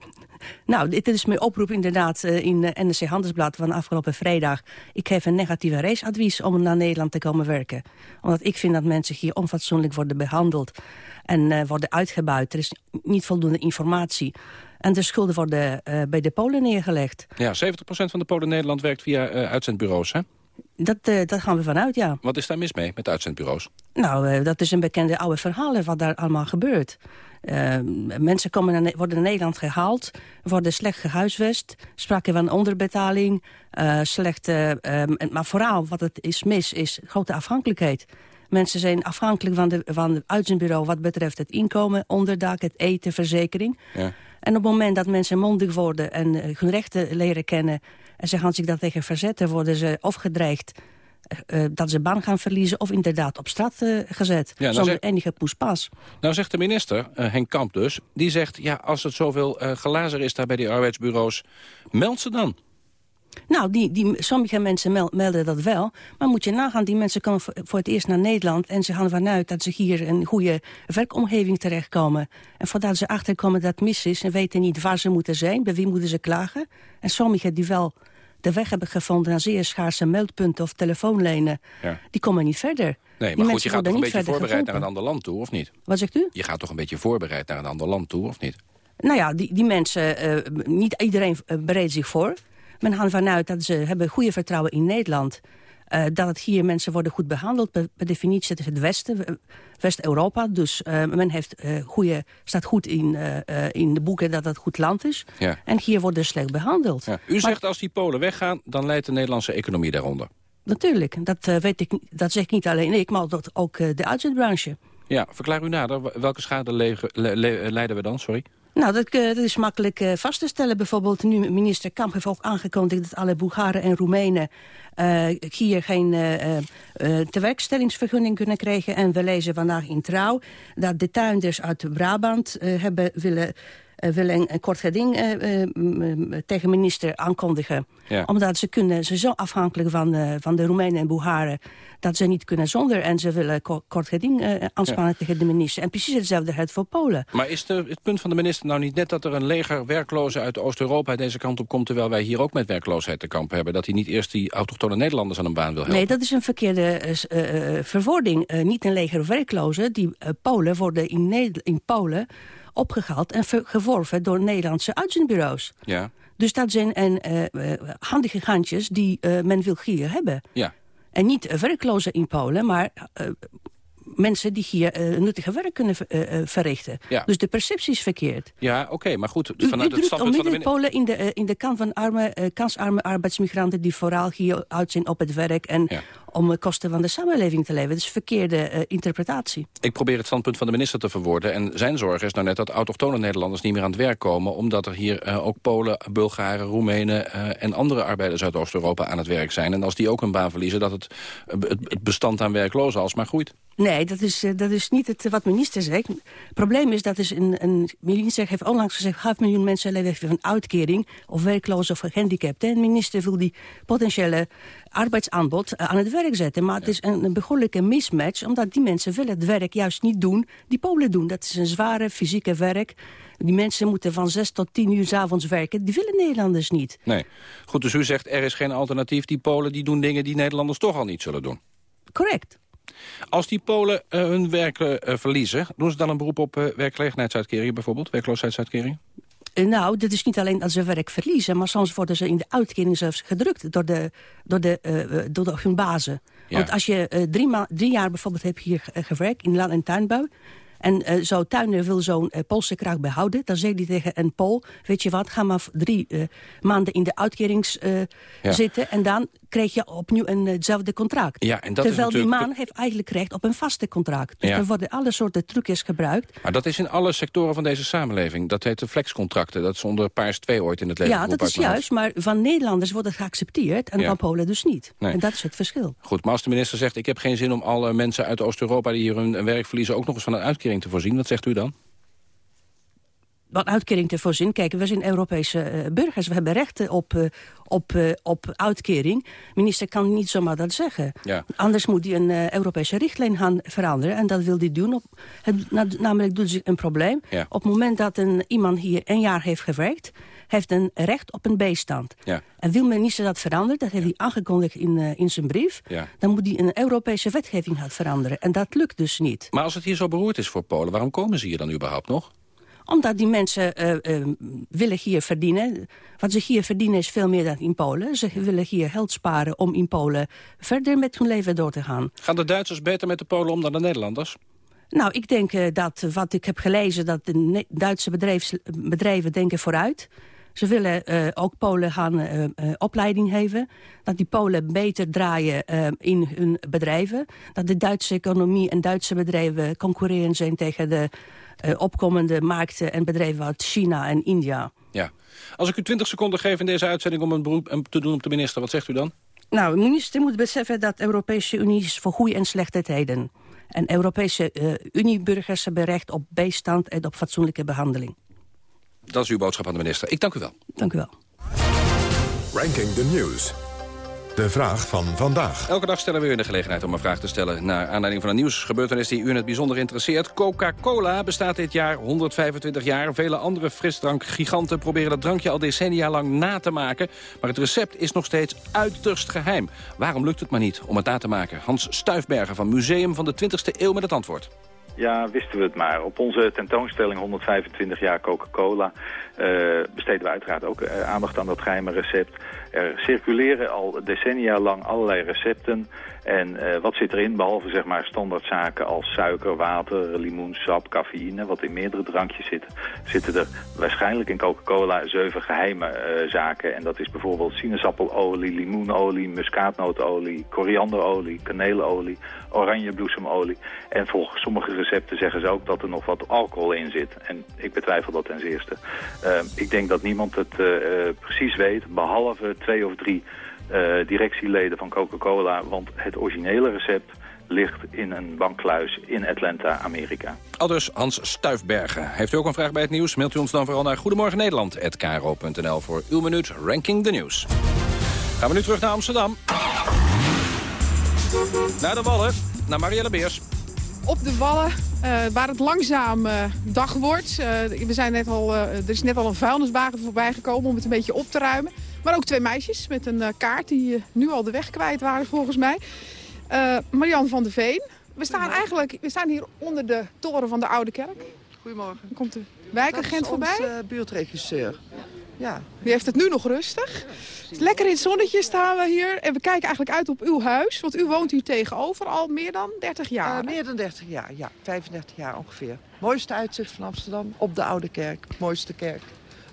Nou, dit is mijn oproep inderdaad eh, in de NRC Handelsblad van afgelopen vrijdag. Ik geef een negatieve reisadvies om naar Nederland te komen werken. Omdat ik vind dat mensen hier onfatsoenlijk worden behandeld en uh, worden uitgebuit. Er is niet voldoende informatie. En de schulden worden uh, bij de Polen neergelegd.
Ja, 70% van de Polen in Nederland werkt via uitzendbureaus, hè?
Dat, uh, dat gaan we vanuit, ja.
Wat is daar mis mee met uitzendbureaus?
Nou, uh, dat is een bekende oude verhaal wat daar allemaal gebeurt. Uh, mensen komen naar, worden naar Nederland gehaald, worden slecht gehuisvest, sprake van onderbetaling, slechte, maar vooral wat het is mis, is grote afhankelijkheid. Mensen zijn afhankelijk van, de, van het uitzendbureau wat betreft het inkomen, onderdak, het eten, verzekering. Ja. En op het moment dat mensen mondig worden en hun rechten leren kennen en ze gaan zich daar tegen verzetten, worden ze of gedreigd uh, dat ze baan gaan verliezen of inderdaad op straat uh, gezet. Ja, zonder enige poespas.
Nou zegt de minister, uh, Henk Kamp dus, die zegt... ja, als het zoveel glazer is daar bij die arbeidsbureaus, meld ze dan.
Nou, die, die, sommige mensen melden dat wel. Maar moet je nagaan, die mensen komen voor, het eerst naar Nederland... en ze gaan vanuit dat ze hier een goede werkomgeving terechtkomen. En voordat ze achterkomen dat het mis is... en weten niet waar ze moeten zijn, bij wie moeten ze klagen. En sommigen die wel de weg hebben gevonden naar zeer schaarse meldpunten of telefoonlijnen... Ja. die komen niet verder.
Nee, maar goed, je gaat toch een beetje voorbereid naar een ander land toe, of niet?
Wat zegt u?
Je gaat toch een beetje voorbereid naar een ander land toe, of niet?
Nou ja, die, die mensen, uh, niet iedereen uh, bereidt zich voor. Men gaat vanuit dat ze hebben goede vertrouwen in Nederland... Uh, dat het hier mensen worden goed behandeld. Per, per definitie het is het Westen, West-Europa. Dus uh, men heeft, uh, goede, staat goed in, in de boeken dat het goed land is. Ja. En hier worden slecht behandeld. Ja.
U zegt als die Polen weggaan, dan leidt de Nederlandse economie daaronder.
Natuurlijk, dat, weet ik, dat zeg ik niet alleen ik, maar dat ook de uitzendbranche.
Ja, verklaar u nader. Welke schade le le leiden we dan? Sorry.
Nou, dat, dat, is makkelijk uh, vast te stellen. Bijvoorbeeld nu minister Kamp heeft ook aangekondigd... dat alle Bulgaren en Roemenen uh, hier geen uh, tewerkstellingsvergunning kunnen krijgen. En we lezen vandaag in Trouw dat de tuinders uit Brabant hebben willen willen een kort geding uh, tegen minister aankondigen. Ja. Omdat ze, kunnen, ze zo afhankelijk van, van de Roemenen en Bulgaren... dat ze niet kunnen zonder. En ze willen kort geding aanspannen ja. tegen de minister. En precies hetzelfde geldt voor Polen.
Maar is de, het punt van de minister nou niet net dat er een leger werklozen uit Oost-Europa deze kant op komt... terwijl wij hier ook met werkloosheid te kampen hebben? Dat hij niet eerst die autochtone Nederlanders aan een baan wil helpen?
Nee, dat is een verkeerde verwoording. niet een leger werklozen. Die Polen worden in, in Polen opgehaald en geworven door Nederlandse uitzendbureaus. Ja. Dus dat zijn een, uh, handige gantjes die uh, men wil hier hebben. Ja. En niet werklozen in Polen, maar mensen die hier nuttige werk kunnen verrichten. Ja. Dus de perceptie is verkeerd.
Ja, oké, maar goed. Vanuit
u, u het standpunt van de Polen in de, in de kant van arme, kansarme arbeidsmigranten... die vooral hier uit zijn op het werk... en ja. Om kosten van de samenleving te leven. Dat is verkeerde interpretatie.
Ik probeer het standpunt van de minister te verwoorden. En zijn zorg is nou net dat autochtone Nederlanders niet meer aan het werk komen... omdat er hier ook Polen, Bulgaren, Roemenen en andere arbeiders uit Oost-Europa aan het werk zijn. En als die ook een baan verliezen, dat het, het bestand aan werklozen alsmaar groeit.
Nee, dat is, eh, dat is niet het, wat minister zegt. Het probleem is dat is een, een minister heeft onlangs gezegd... half miljoen mensen leven van uitkering of werkloos of gehandicapt. En de minister wil die potentiële arbeidsaanbod eh, aan het werk zetten. Maar het is een, een behoorlijke mismatch... omdat die mensen willen het werk juist niet doen die Polen doen. Dat is een zware fysieke werk. Die mensen moeten van zes tot tien uur s avonds werken. Die willen Nederlanders niet.
Nee. Goed, dus u zegt er is geen alternatief. Die Polen die doen dingen die Nederlanders toch al niet zullen doen.
Correct.
Als die Polen uh, hun werk uh, verliezen, doen ze dan een beroep op uh, werkgelegenheidsuitkeringen bijvoorbeeld, werkloosheidsuitkeringen?
Nou, dat is niet alleen dat ze werk verliezen... maar soms worden ze in de uitkering zelfs gedrukt door, de, door, de, door de, hun bazen. Ja. Want als je drie, drie, jaar bijvoorbeeld hebt hier gewerkt in land- en tuinbouw... En uh, zo'n tuiner wil zo'n uh, Poolse kracht behouden. Dan zegt hij tegen een Pool, weet je wat, ga maar drie uh, maanden in de uitkerings ja. zitten. En dan krijg je opnieuw een, hetzelfde contract.
Ja, en dat
Terwijl
is
die man heeft eigenlijk recht op een vaste contract. Dus
Ja.
er worden alle soorten trucjes gebruikt.
Maar dat is in alle sectoren van deze samenleving. Dat heet de flexcontracten. Dat is onder Paars 2 ooit in het leven
Ja, dat is juist. Maar van Nederlanders wordt het geaccepteerd en
Ja.
van Polen dus niet.
Nee.
En dat is het verschil.
Goed, maar als de minister zegt... ik heb geen zin om alle mensen uit Oost-Europa... die hier hun werk verliezen ook nog eens van een uitkering te voorzien. Wat zegt u dan?
Wat uitkering te voorzien. Kijk, we zijn Europese eh, burgers. We hebben rechten op, eh, op, eh, op uitkering. Minister kan niet zomaar dat zeggen.
Ja.
Anders moet hij een Europese richtlijn gaan veranderen. En dat wil hij doen. Op, het, na- namelijk doet zich een probleem.
Ja.
Op het moment dat een, iemand hier een jaar heeft gewerkt... heeft een recht op een bijstand.
Ja.
En wil minister dat veranderen, dat heeft hij aangekondigd in, in zijn brief...
Ja.
dan moet hij een Europese wetgeving gaan veranderen. En dat lukt dus niet.
Maar als het hier zo beroerd is voor Polen... waarom komen ze hier dan überhaupt nog?
Omdat die mensen eh, eh, willen hier verdienen. Wat ze hier verdienen is veel meer dan in Polen. Ze willen hier geld sparen om in Polen verder met hun leven door te gaan.
Gaan de Duitsers beter met de Polen om dan de Nederlanders?
Nou, ik denk eh, dat wat ik heb gelezen... dat de Duitse bedrijfs, bedrijven denken vooruit. Ze willen ook Polen gaan opleiding geven. Dat die Polen beter draaien in hun bedrijven. Dat de Duitse economie en Duitse bedrijven concurrerend zijn... tegen de opkomende markten en bedrijven uit China en India.
Ja. Als ik u 20 seconden geef in deze uitzending om een beroep eh, te doen op de minister... wat zegt u dan?
Nou, de minister moet beseffen dat de Europese Unie is voor goede en slechte tijden. En Europese eh, Unieburgers hebben recht op bijstand en op fatsoenlijke behandeling.
Dat is uw boodschap aan de minister. Ik dank u wel.
Dank u wel.
Ranking the News. De vraag van vandaag.
Elke dag stellen we u de gelegenheid om een vraag te stellen... naar aanleiding van een nieuwsgebeurtenis die u in het bijzonder interesseert. Coca-Cola bestaat dit jaar 125 jaar. Vele andere frisdrankgiganten proberen dat drankje al decennia lang na te maken. Maar het recept is nog steeds uiterst geheim. Waarom lukt het maar niet om het na te maken? Hans Stuifbergen van Museum van de 20e Eeuw met het antwoord.
Ja, wisten we het maar. Op onze tentoonstelling 125 jaar Coca-Cola eh, besteden we uiteraard ook eh, aandacht aan dat geheime recept. Er circuleren al decennia lang allerlei recepten. En eh, wat zit erin, behalve zeg maar standaardzaken als suiker, water, limoensap, cafeïne, wat in meerdere drankjes zit, zitten er waarschijnlijk in Coca-Cola zeven geheime eh, zaken. En dat is bijvoorbeeld sinaasappelelie, limoenolie, muskaatnootolie, korianderolie, kaneelolie, oranjebloesemolie. En volgens sommige recepten zeggen ze ook dat er nog wat alcohol in zit. En ik betwijfel dat ten zeerste. Eh, ik denk dat niemand het eh, precies weet, behalve twee of drie eh, directieleden van Coca-Cola. Want het originele recept ligt in een bankkluis in Atlanta, Amerika.
Aldus Hans Stuifbergen. Heeft u ook een vraag bij het nieuws? Mailt u ons dan vooral naar Goedemorgen Nederland@kro.nl voor uw minuut Ranking the News. Gaan we nu terug naar Amsterdam. Naar de Wallen, naar Marielle Beers.
Op de Wallen, eh, waar het langzaam eh, dag wordt. Eh, we zijn net al, er is net al een vuilniswagen voorbij gekomen om het een beetje op te ruimen. Maar ook twee meisjes met een kaart die nu al de weg kwijt waren volgens mij. Marian van der Veen. We staan eigenlijk we staan hier onder de toren van de Oude Kerk.
Goedemorgen.
Dan komt de wijkagent voorbij.
Dat is onze buurtregisseur. Ja.
Die heeft het nu nog rustig. Lekker in het zonnetje staan we hier. En we kijken eigenlijk uit op uw huis. Want u woont hier tegenover al meer dan 30 jaar.
Eh, meer dan 30 jaar, ja. 35 jaar ongeveer. Mooiste uitzicht van Amsterdam op de Oude Kerk. Mooiste kerk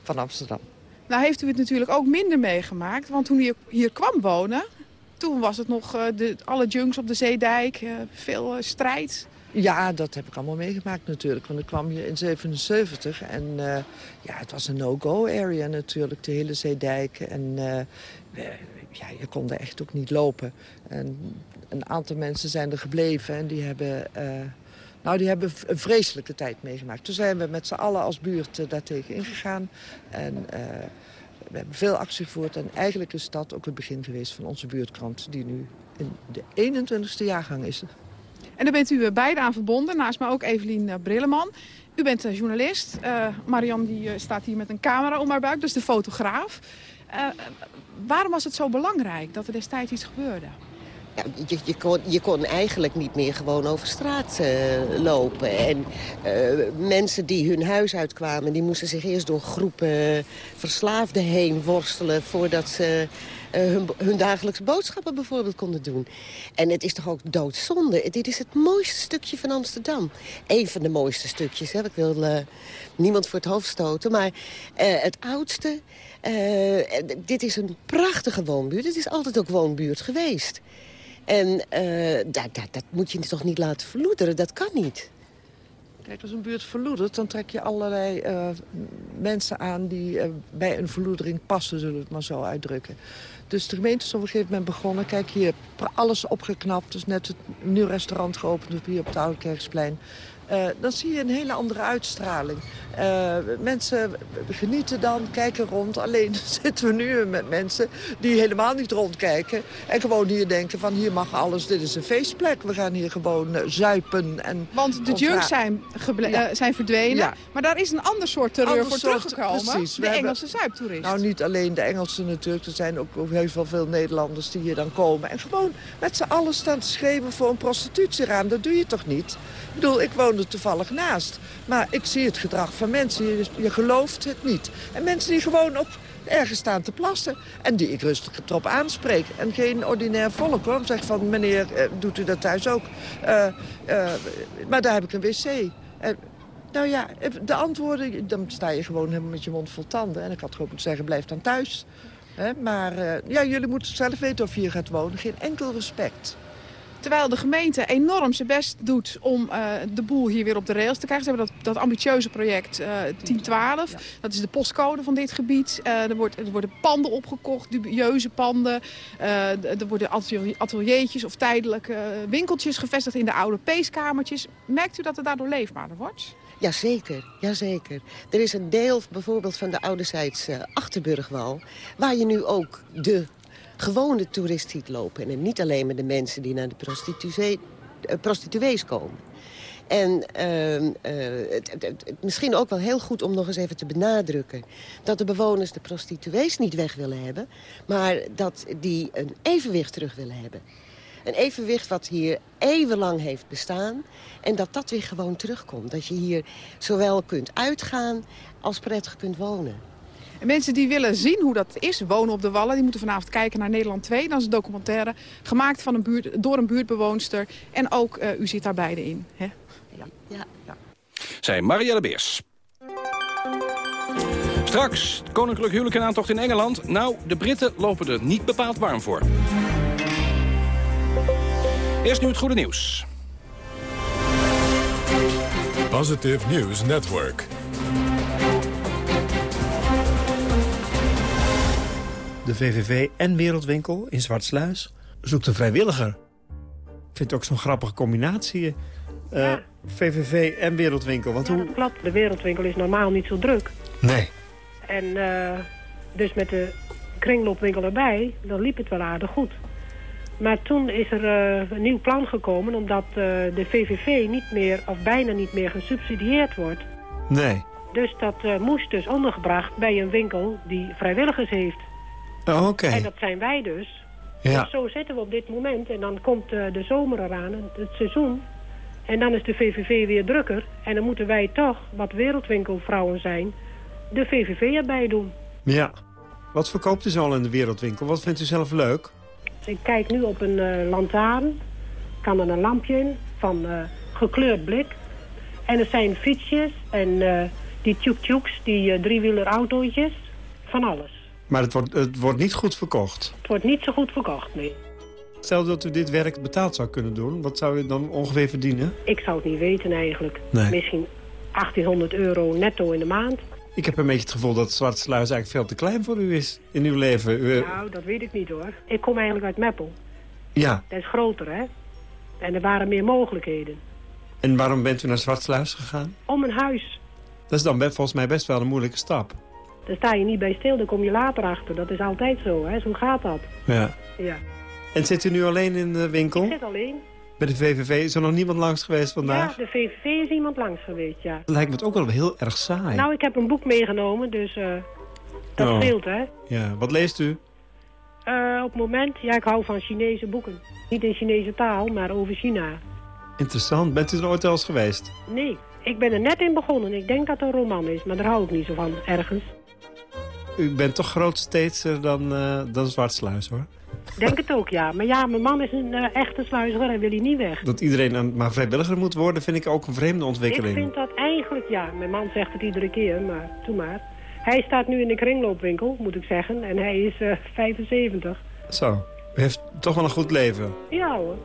van Amsterdam.
Nou heeft u het natuurlijk ook minder meegemaakt. Want toen u hier kwam wonen... toen was het nog eh, de, alle junks op de Zeedijk. eh, veel eh, strijd.
Ja, dat heb ik allemaal meegemaakt natuurlijk. Want ik kwam hier in 77 en eh, ja, het was een no-go area natuurlijk, de hele Zeedijk. En eh, ja, je kon er echt ook niet lopen. En een aantal mensen zijn er gebleven en die hebben... Nou, die hebben een vreselijke tijd meegemaakt. Toen zijn we met z'n allen als buurt daartegen ingegaan. En we hebben veel actie gevoerd. En eigenlijk is dat ook het begin geweest van onze buurtkrant... die nu in de 21ste jaargang is.
En daar bent u beide aan verbonden. Naast mij ook Evelien Brilleman. U bent journalist. Uh, Marianne die, staat hier met een camera om haar buik. Dus de fotograaf. waarom was het zo belangrijk dat er destijds iets gebeurde?
Ja, je, je, kon, je kon eigenlijk niet meer gewoon over straat lopen. En mensen die hun huis uitkwamen... die moesten zich eerst door groepen verslaafden heen worstelen... voordat ze hun, hun dagelijkse boodschappen bijvoorbeeld konden doen. En het is toch ook doodzonde. Dit is het mooiste stukje van Amsterdam. Eén van de mooiste stukjes. Hè. Ik wil niemand voor het hoofd stoten. Maar het oudste... dit is een prachtige woonbuurt. Het is altijd ook woonbuurt geweest. En dat, dat, moet je toch niet laten verloederen, dat kan niet.
Kijk, als een buurt verloedert, dan trek je allerlei mensen aan... die bij een verloedering passen, zullen we het maar zo uitdrukken. Dus de gemeente is op een gegeven moment begonnen. Kijk, hier alles opgeknapt. Dus net het nieuw restaurant geopend hier op het Oude Kerksplein. Uh, dan zie je een hele andere uitstraling. Uh, mensen genieten dan, kijken rond. Alleen zitten we nu met mensen die helemaal niet rondkijken. En gewoon hier denken van hier mag alles, dit is een feestplek. We gaan hier gewoon uh, zuipen. En
Want de junks zijn, ja. zijn verdwenen. Ja. Maar daar is een ander soort terreur ander voor soort, teruggekomen. Precies. De Engelse hebben, zuiptoerist.
Nou, niet alleen de Engelsen natuurlijk. Er zijn ook heel veel, veel Nederlanders die hier dan komen. En gewoon met z'n allen staan te schreeuwen voor een prostitutieraam. Dat doe je toch niet? Ik bedoel, ik woon er toevallig naast. Maar ik zie het gedrag van mensen. Je, je gelooft het niet. En mensen die gewoon op ergens staan te plassen. En die ik rustig erop aanspreek. En geen ordinair volk hoor. Zeg van, meneer, eh, doet u dat thuis ook? Uh, uh, maar daar heb ik een wc. nou ja, de antwoorden, dan sta je gewoon helemaal met je mond vol tanden. En ik had gewoon moeten zeggen, blijf dan thuis. maar ja, jullie moeten zelf weten of je hier gaat wonen. Geen enkel respect.
Terwijl de gemeente enorm zijn best doet om uh, de boel hier weer op de rails te krijgen. Ze hebben dat, dat ambitieuze project uh, 1012. Dat is de postcode van dit gebied. Uh, er, wordt, er worden panden opgekocht, dubieuze panden. er worden ateliertjes of tijdelijke winkeltjes gevestigd in de oude peeskamertjes. Merkt u dat het daardoor leefbaarder wordt?
Jazeker, jazeker. Er is een deel bijvoorbeeld van de ouderzijds Achterburgwal... waar je nu ook de gewone toerist ziet lopen. En niet alleen maar de mensen die naar de uh, prostituees komen. En het, het, het, misschien ook wel heel goed om nog eens even te benadrukken... dat de bewoners de prostituees niet weg willen hebben... maar dat die een evenwicht terug willen hebben. Een evenwicht wat hier eeuwenlang heeft bestaan... en dat dat weer gewoon terugkomt. Dat je hier zowel kunt uitgaan als prettig kunt wonen.
En mensen die willen zien hoe dat is, wonen op de Wallen... die moeten vanavond kijken naar Nederland 2. Dat is een documentaire gemaakt van een buurt, door een buurtbewoonster. En ook, uh, u zit daar beide in. Hè?
Ja. ja. ja.
Zij Marielle Beers. Straks, koninklijk huwelijk en aantocht in Engeland. Nou, de Britten lopen er niet bepaald warm voor. Eerst nu het goede nieuws.
Positive News Network.
De VVV en Wereldwinkel in Zwartsluis zoekt een vrijwilliger. Ik vind het ook zo'n grappige combinatie. Uh, VVV en Wereldwinkel. Want
ja, hoe... klopt. De Wereldwinkel is normaal niet zo druk.
Nee.
En uh, dus met de kringloopwinkel erbij, dan liep het wel aardig goed. Maar toen is er uh, een nieuw plan gekomen... omdat de VVV niet meer, of bijna niet meer gesubsidieerd wordt.
Nee.
Dus dat moest dus ondergebracht bij een winkel die vrijwilligers heeft.
Oh.
En dat zijn wij dus. Ja. Dus zo zitten we op dit moment. En dan komt uh, de zomer eraan, het seizoen. En dan is de VVV weer drukker. En dan moeten wij toch, wat wereldwinkelvrouwen zijn, de VVV erbij doen.
Ja. Wat verkoopt u zo al in de wereldwinkel? Wat vindt u zelf leuk?
Ik kijk nu op een uh, lantaarn. Kan er een lampje in van uh, gekleurd blik. En er zijn fietsjes en die tjoek-tjoeks, die driewieler autootjes. Van alles.
Maar het wordt, het wordt niet goed verkocht?
Het wordt niet zo goed verkocht, nee.
Stel dat u dit werk betaald zou kunnen doen, wat zou u dan ongeveer verdienen?
Ik zou het niet weten eigenlijk. Misschien 1800 euro netto in de maand.
Ik heb een beetje het gevoel dat Zwarte Sluis eigenlijk veel te klein voor u is in uw leven.
Nou, dat weet ik niet hoor. Ik kom eigenlijk uit Meppel.
Ja.
Dat is groter, hè? En er waren meer mogelijkheden.
En waarom bent u naar Zwartsluis gegaan?
Om een huis.
Dat is dan volgens mij best wel een moeilijke stap.
Daar sta je niet bij stil, daar kom je later achter. Dat is altijd zo, hè? Zo gaat dat.
Ja.
Ja.
En zit u nu alleen in de winkel?
Ik zit alleen.
Bij de VVV is er nog niemand langs geweest vandaag?
Ja, de VVV is iemand langs geweest, ja.
Dat lijkt me het ook wel heel erg saai.
Nou, ik heb een boek meegenomen, dus eh, dat
Oh.
scheelt, hè.
Ja, wat leest u?
Eh, op het moment, ja, ik hou van Chinese boeken. Niet in Chinese taal, maar over China.
Interessant. Bent u er ooit wel eens geweest?
Nee, ik ben er net in begonnen. Ik denk dat het een roman is, maar daar hou ik niet zo van, ergens.
U bent toch grootsteedser dan, eh dan Zwartsluis, hoor.
Denk het ook, ja. Maar ja, mijn man is een eh, echte sluizer, hij wil hier niet weg.
Dat iedereen maar vrijwilliger moet worden, vind ik ook een vreemde
Ik
ontwikkeling.
vind dat eigenlijk, ja, mijn man zegt het iedere keer, maar doe maar. Hij staat nu in de kringloopwinkel, moet ik zeggen, en hij is eh 75.
Zo, u heeft toch wel een goed leven.
Ja hoor.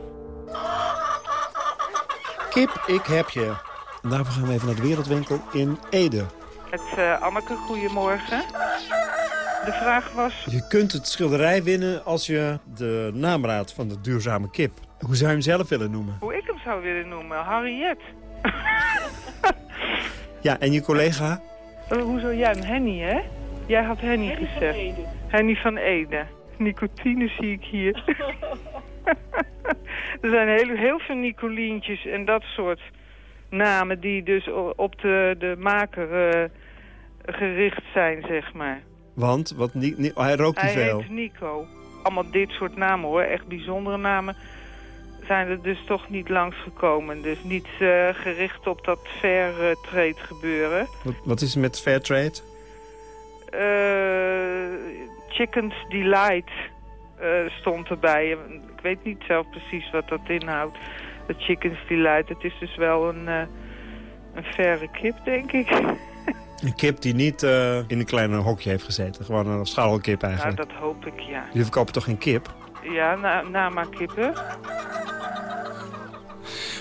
Kip, ik heb je. En daarvoor gaan we even naar de Wereldwinkel in Ede.
Het eh, Anneke, goedemorgen. De vraag was...
Je kunt het schilderij winnen als je de naam raadt van de duurzame kip. Hoe zou je hem zelf willen noemen?
hoe ik hem zou willen noemen. Harriet.
Ja, en je collega?
Eh, hoezo jij? Een Henny, hè? Jij had Henny, gezegd. Henny van Ede. Nicotine zie ik hier. er zijn heel, heel veel Nicolientjes en dat soort namen die dus op de, de maker eh, gericht zijn, zeg maar.
Want wat, ni, ni- oh, hij rookt te
Hij
veel.
heet Nico. Allemaal dit soort namen hoor, echt bijzondere namen zijn er dus toch niet langsgekomen. Dus niet eh, gericht op dat fair eh, trade gebeuren.
Wat, wat is er met Fairtrade?
Eh, Chickens Delight eh, stond erbij. Ik weet niet zelf precies wat dat inhoudt. De Chickens Delight, het is dus wel een, een verre kip, denk ik.
Een kip die niet eh, in een klein hokje heeft gezeten. Gewoon een scharrelkip
nou,
eigenlijk.
dat hoop ik, ja.
Jullie verkopen toch geen kip?
Ja, na, nama kippen.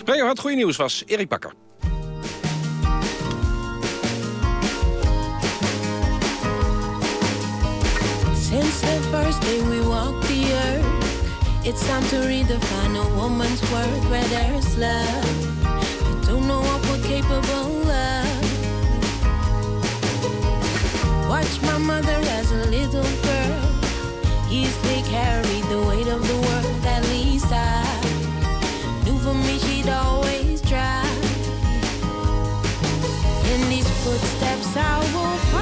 Radio het goede nieuws was Erik Bakker.
Since the first day we walked the earth, it's time to redefine a woman's worth where there's love. You don't know what we're capable Watch my mother as a little girl. Easily carried the weight of the world, at least I knew for me she'd always try. In these footsteps I will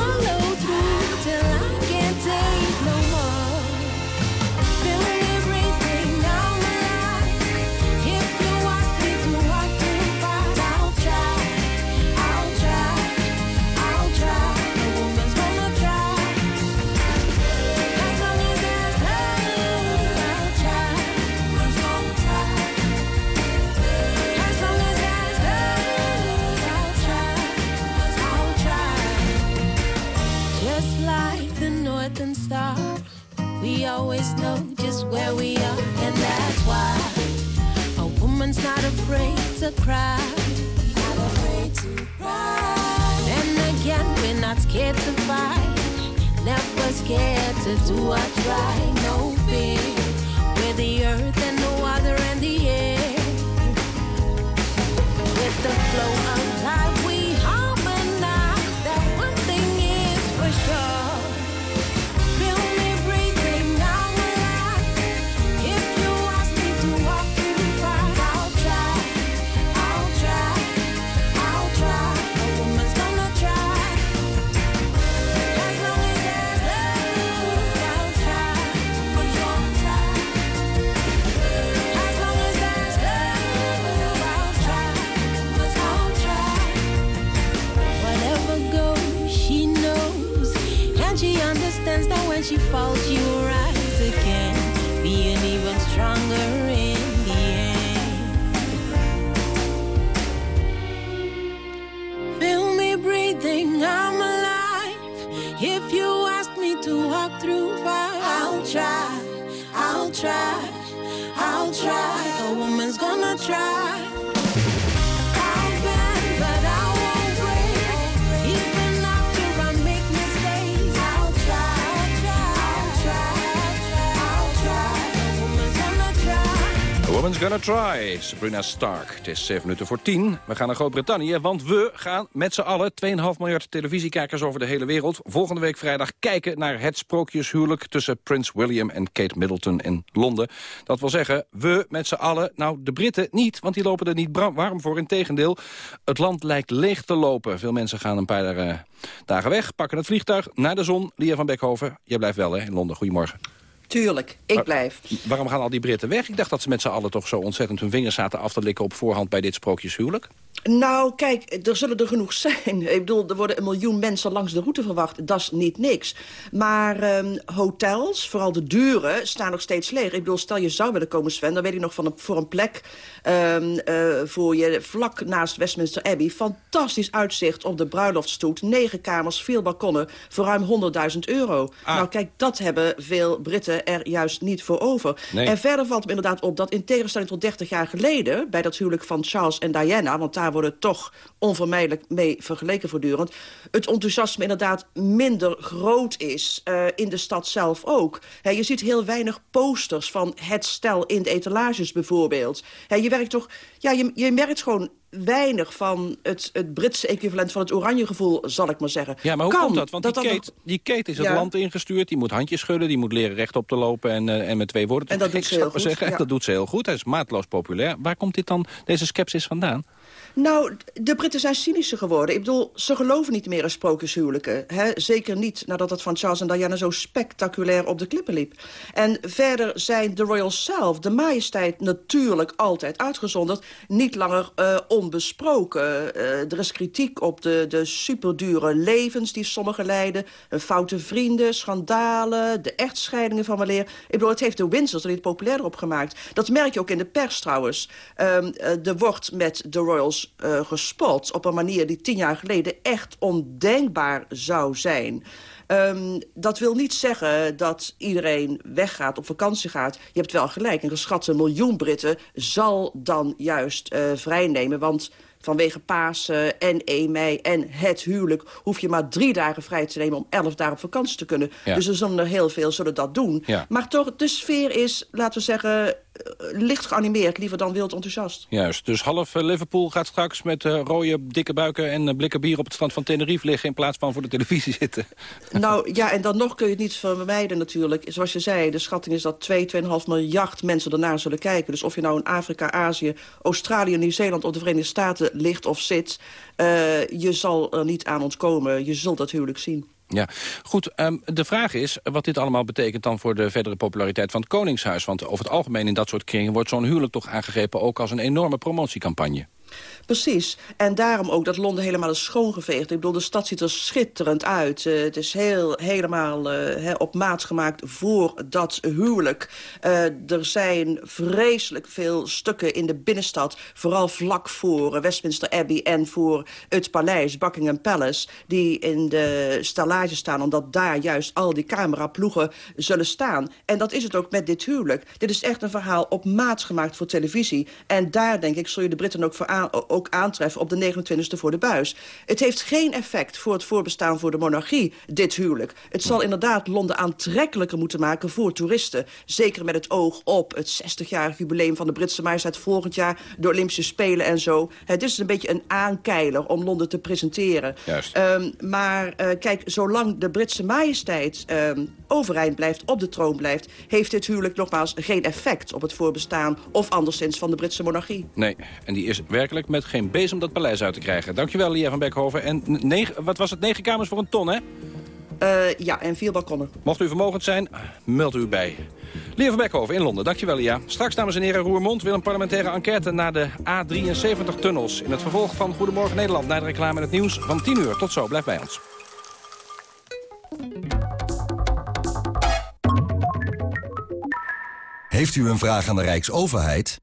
we always know just where we are, and that's why a woman's not afraid to cry. Not afraid to cry. Again, we're not scared to fight. Never scared to do what's right. No fear. We're the earth and the water and the air. With the flow of gonna try.
Sabrina Stark. Het is 7 minuten voor 10. We gaan naar Groot-Brittannië, want we gaan met z'n allen... 2,5 miljard televisiekijkers over de hele wereld... volgende week vrijdag kijken naar het sprookjeshuwelijk... tussen Prins William en Kate Middleton in Londen. Dat wil zeggen, we met z'n allen... nou, de Britten niet, want die lopen er niet warm voor. Integendeel, het land lijkt leeg te lopen. Veel mensen gaan een paar eh, dagen weg, pakken het vliegtuig naar de zon. Lia van Beckhoven, jij blijft wel hè, in Londen. Goedemorgen.
Tuurlijk, ik blijf.
Waarom gaan al die Britten weg? Ik dacht dat ze met z'n allen toch zo ontzettend hun vingers zaten af te likken op voorhand bij dit sprookjeshuwelijk.
Nou, kijk, er zullen er genoeg zijn. Ik bedoel, er worden een miljoen mensen langs de route verwacht. Dat is niet niks. Maar ehm, hotels, vooral de dure, staan nog steeds leeg. Ik bedoel, stel je zou willen komen, Sven... dan weet ik nog van een, voor een plek ehm, eh, voor je vlak naast Westminster Abbey... fantastisch uitzicht op de bruiloftstoet. Negen kamers, veel balkonnen voor ruim 100.000 euro. Nou, kijk, dat hebben veel Britten er juist niet voor over.
Nee.
En verder valt me inderdaad op dat in tegenstelling tot 30 jaar geleden... bij dat huwelijk van Charles en Diana... want daar worden toch onvermijdelijk mee vergeleken voortdurend... het enthousiasme inderdaad minder groot is, eh, in de stad zelf ook. Je ziet heel weinig posters van het stel in de etalages bijvoorbeeld. Hè, je, werkt toch, ja, je, je merkt gewoon weinig van het, het Britse equivalent van het oranje gevoel, zal ik maar zeggen.
Ja, maar hoe
Kan
komt dat? Want die, Kate, die Kate is het
Ja.
land ingestuurd. Die moet handjes schudden, die moet leren rechtop te lopen... en, eh, en met twee woorden te
En dat doet ze heel goed,
zeggen.
ja.
Dat doet ze heel goed. Hij is maatloos populair. Waar komt dit dan, deze sceptisch vandaan?
Nou, de Britten zijn cynischer geworden. Ik bedoel, ze geloven niet meer in sprookjeshuwelijken. Hè? Zeker niet nadat het van Charles en Diana zo spectaculair op de klippen liep. En verder zijn de royals zelf, de majesteit, natuurlijk altijd uitgezonderd. Niet langer eh, onbesproken. Eh, er is kritiek op de, de superdure levens die sommigen leiden. Hun foute vrienden, schandalen, de echtscheidingen van weleer. Ik bedoel, het heeft de Windsors er niet populairder op gemaakt. Dat merk je ook in de pers trouwens. Ehm, eh, er wordt met de royals eh, gespot op een manier die tien jaar geleden echt ondenkbaar zou zijn. Ehm, dat wil niet zeggen dat iedereen weggaat, op vakantie gaat. Je hebt wel gelijk, een geschatte miljoen Britten zal dan juist eh, vrijnemen. Want vanwege Pasen en 1 mei en het huwelijk... hoef je maar drie dagen vrij te nemen om elf dagen op vakantie te kunnen.
Ja.
Dus er zullen er heel veel zullen dat doen.
Ja.
Maar toch, de sfeer is, laten we zeggen, licht geanimeerd. Liever dan wild enthousiast.
Juist, dus half eh, Liverpool gaat straks met eh, rode dikke buiken... en eh, blikken bier op het strand van Tenerife liggen... in plaats van voor de televisie zitten.
Nou ja, en dan nog kun je het niet vermijden natuurlijk. Zoals je zei, de schatting is dat 2, 2,5 miljard mensen ernaar zullen kijken. Dus of je nou in Afrika, Azië, Australië, Nieuw-Zeeland of de Verenigde Staten ligt of zit... eh, je zal er niet aan ontkomen. Je zult dat huwelijk zien.
Ja, goed. ehm, de vraag is wat dit allemaal betekent dan voor de verdere populariteit van het Koningshuis. Want over het algemeen in dat soort kringen wordt zo'n huwelijk toch aangegrepen ook als een enorme promotiecampagne.
Precies. En daarom ook dat Londen helemaal is schoongeveegd. Ik bedoel, de stad ziet er schitterend uit. Eh, het is heel, helemaal eh, op maat gemaakt voor dat huwelijk. Eh, er zijn vreselijk veel stukken in de binnenstad... vooral vlak voor Westminster Abbey en voor het paleis, Buckingham Palace... die in de stallage staan, omdat daar juist al die cameraploegen zullen staan. En dat is het ook met dit huwelijk. Dit is echt een verhaal op maat gemaakt voor televisie. En daar, denk ik, zul je de Britten ook, voor aan, ook aantreffen op de 29e voor de buis. Het heeft geen effect voor het voorbestaan voor de monarchie, dit huwelijk. Het zal inderdaad Londen aantrekkelijker moeten maken voor toeristen. Zeker met het oog op het 60-jarig jubileum van de Britse majesteit volgend jaar... de Olympische Spelen en zo. Het is een beetje een aankeiler om Londen te presenteren.
Juist.
Ehm, maar eh, kijk, zolang de Britse majesteit ehm, overeind blijft, op de troon blijft... heeft dit huwelijk nogmaals geen effect op het voorbestaan... of anderszins van de Britse monarchie.
Nee, en die is werkelijk met geen bezem dat paleis uit te krijgen. Dankjewel, Lia van Beckhoven. En negen, wat was het, negen kamers voor een ton, hè?
Eh, ja, en vier balkonnen.
Mocht u vermogend zijn, meld u bij. Lia van Beckhoven in Londen, dankjewel Lia. Straks, dames en heren, Roermond wil een parlementaire enquête naar de A73-tunnels. In het vervolg van Goedemorgen Nederland, naar de reclame en het nieuws van 10 uur. Tot zo, blijf bij ons.
Heeft u een vraag aan de Rijksoverheid?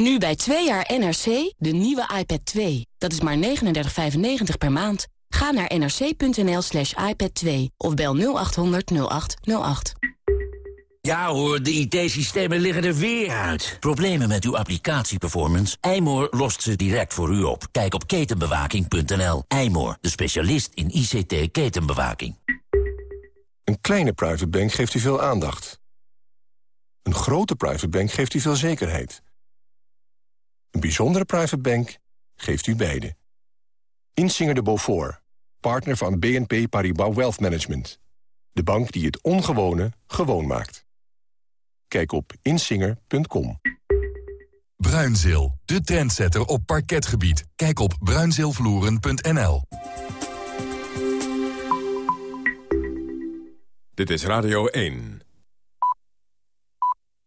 Nu bij 2 jaar NRC, de nieuwe iPad 2. Dat is maar 39,95 per maand. Ga naar nrc.nl slash iPad 2 of bel 0800 0808.
Ja hoor, de IT-systemen liggen er weer uit. Problemen met uw applicatieperformance? Eymoor lost ze direct voor u op. Kijk op ketenbewaking.nl. Eymoor, de specialist in ICT-ketenbewaking.
Een kleine private bank geeft u veel aandacht. Een grote private bank geeft u veel zekerheid. Een bijzondere private bank geeft u beide. Insinger de Beaufort, partner van BNP Paribas Wealth Management. De bank die het ongewone gewoon maakt. Kijk op insinger.com.
Bruinzeel, de trendsetter op parketgebied. Kijk op bruinzeelvloeren.nl.
Dit is Radio 1.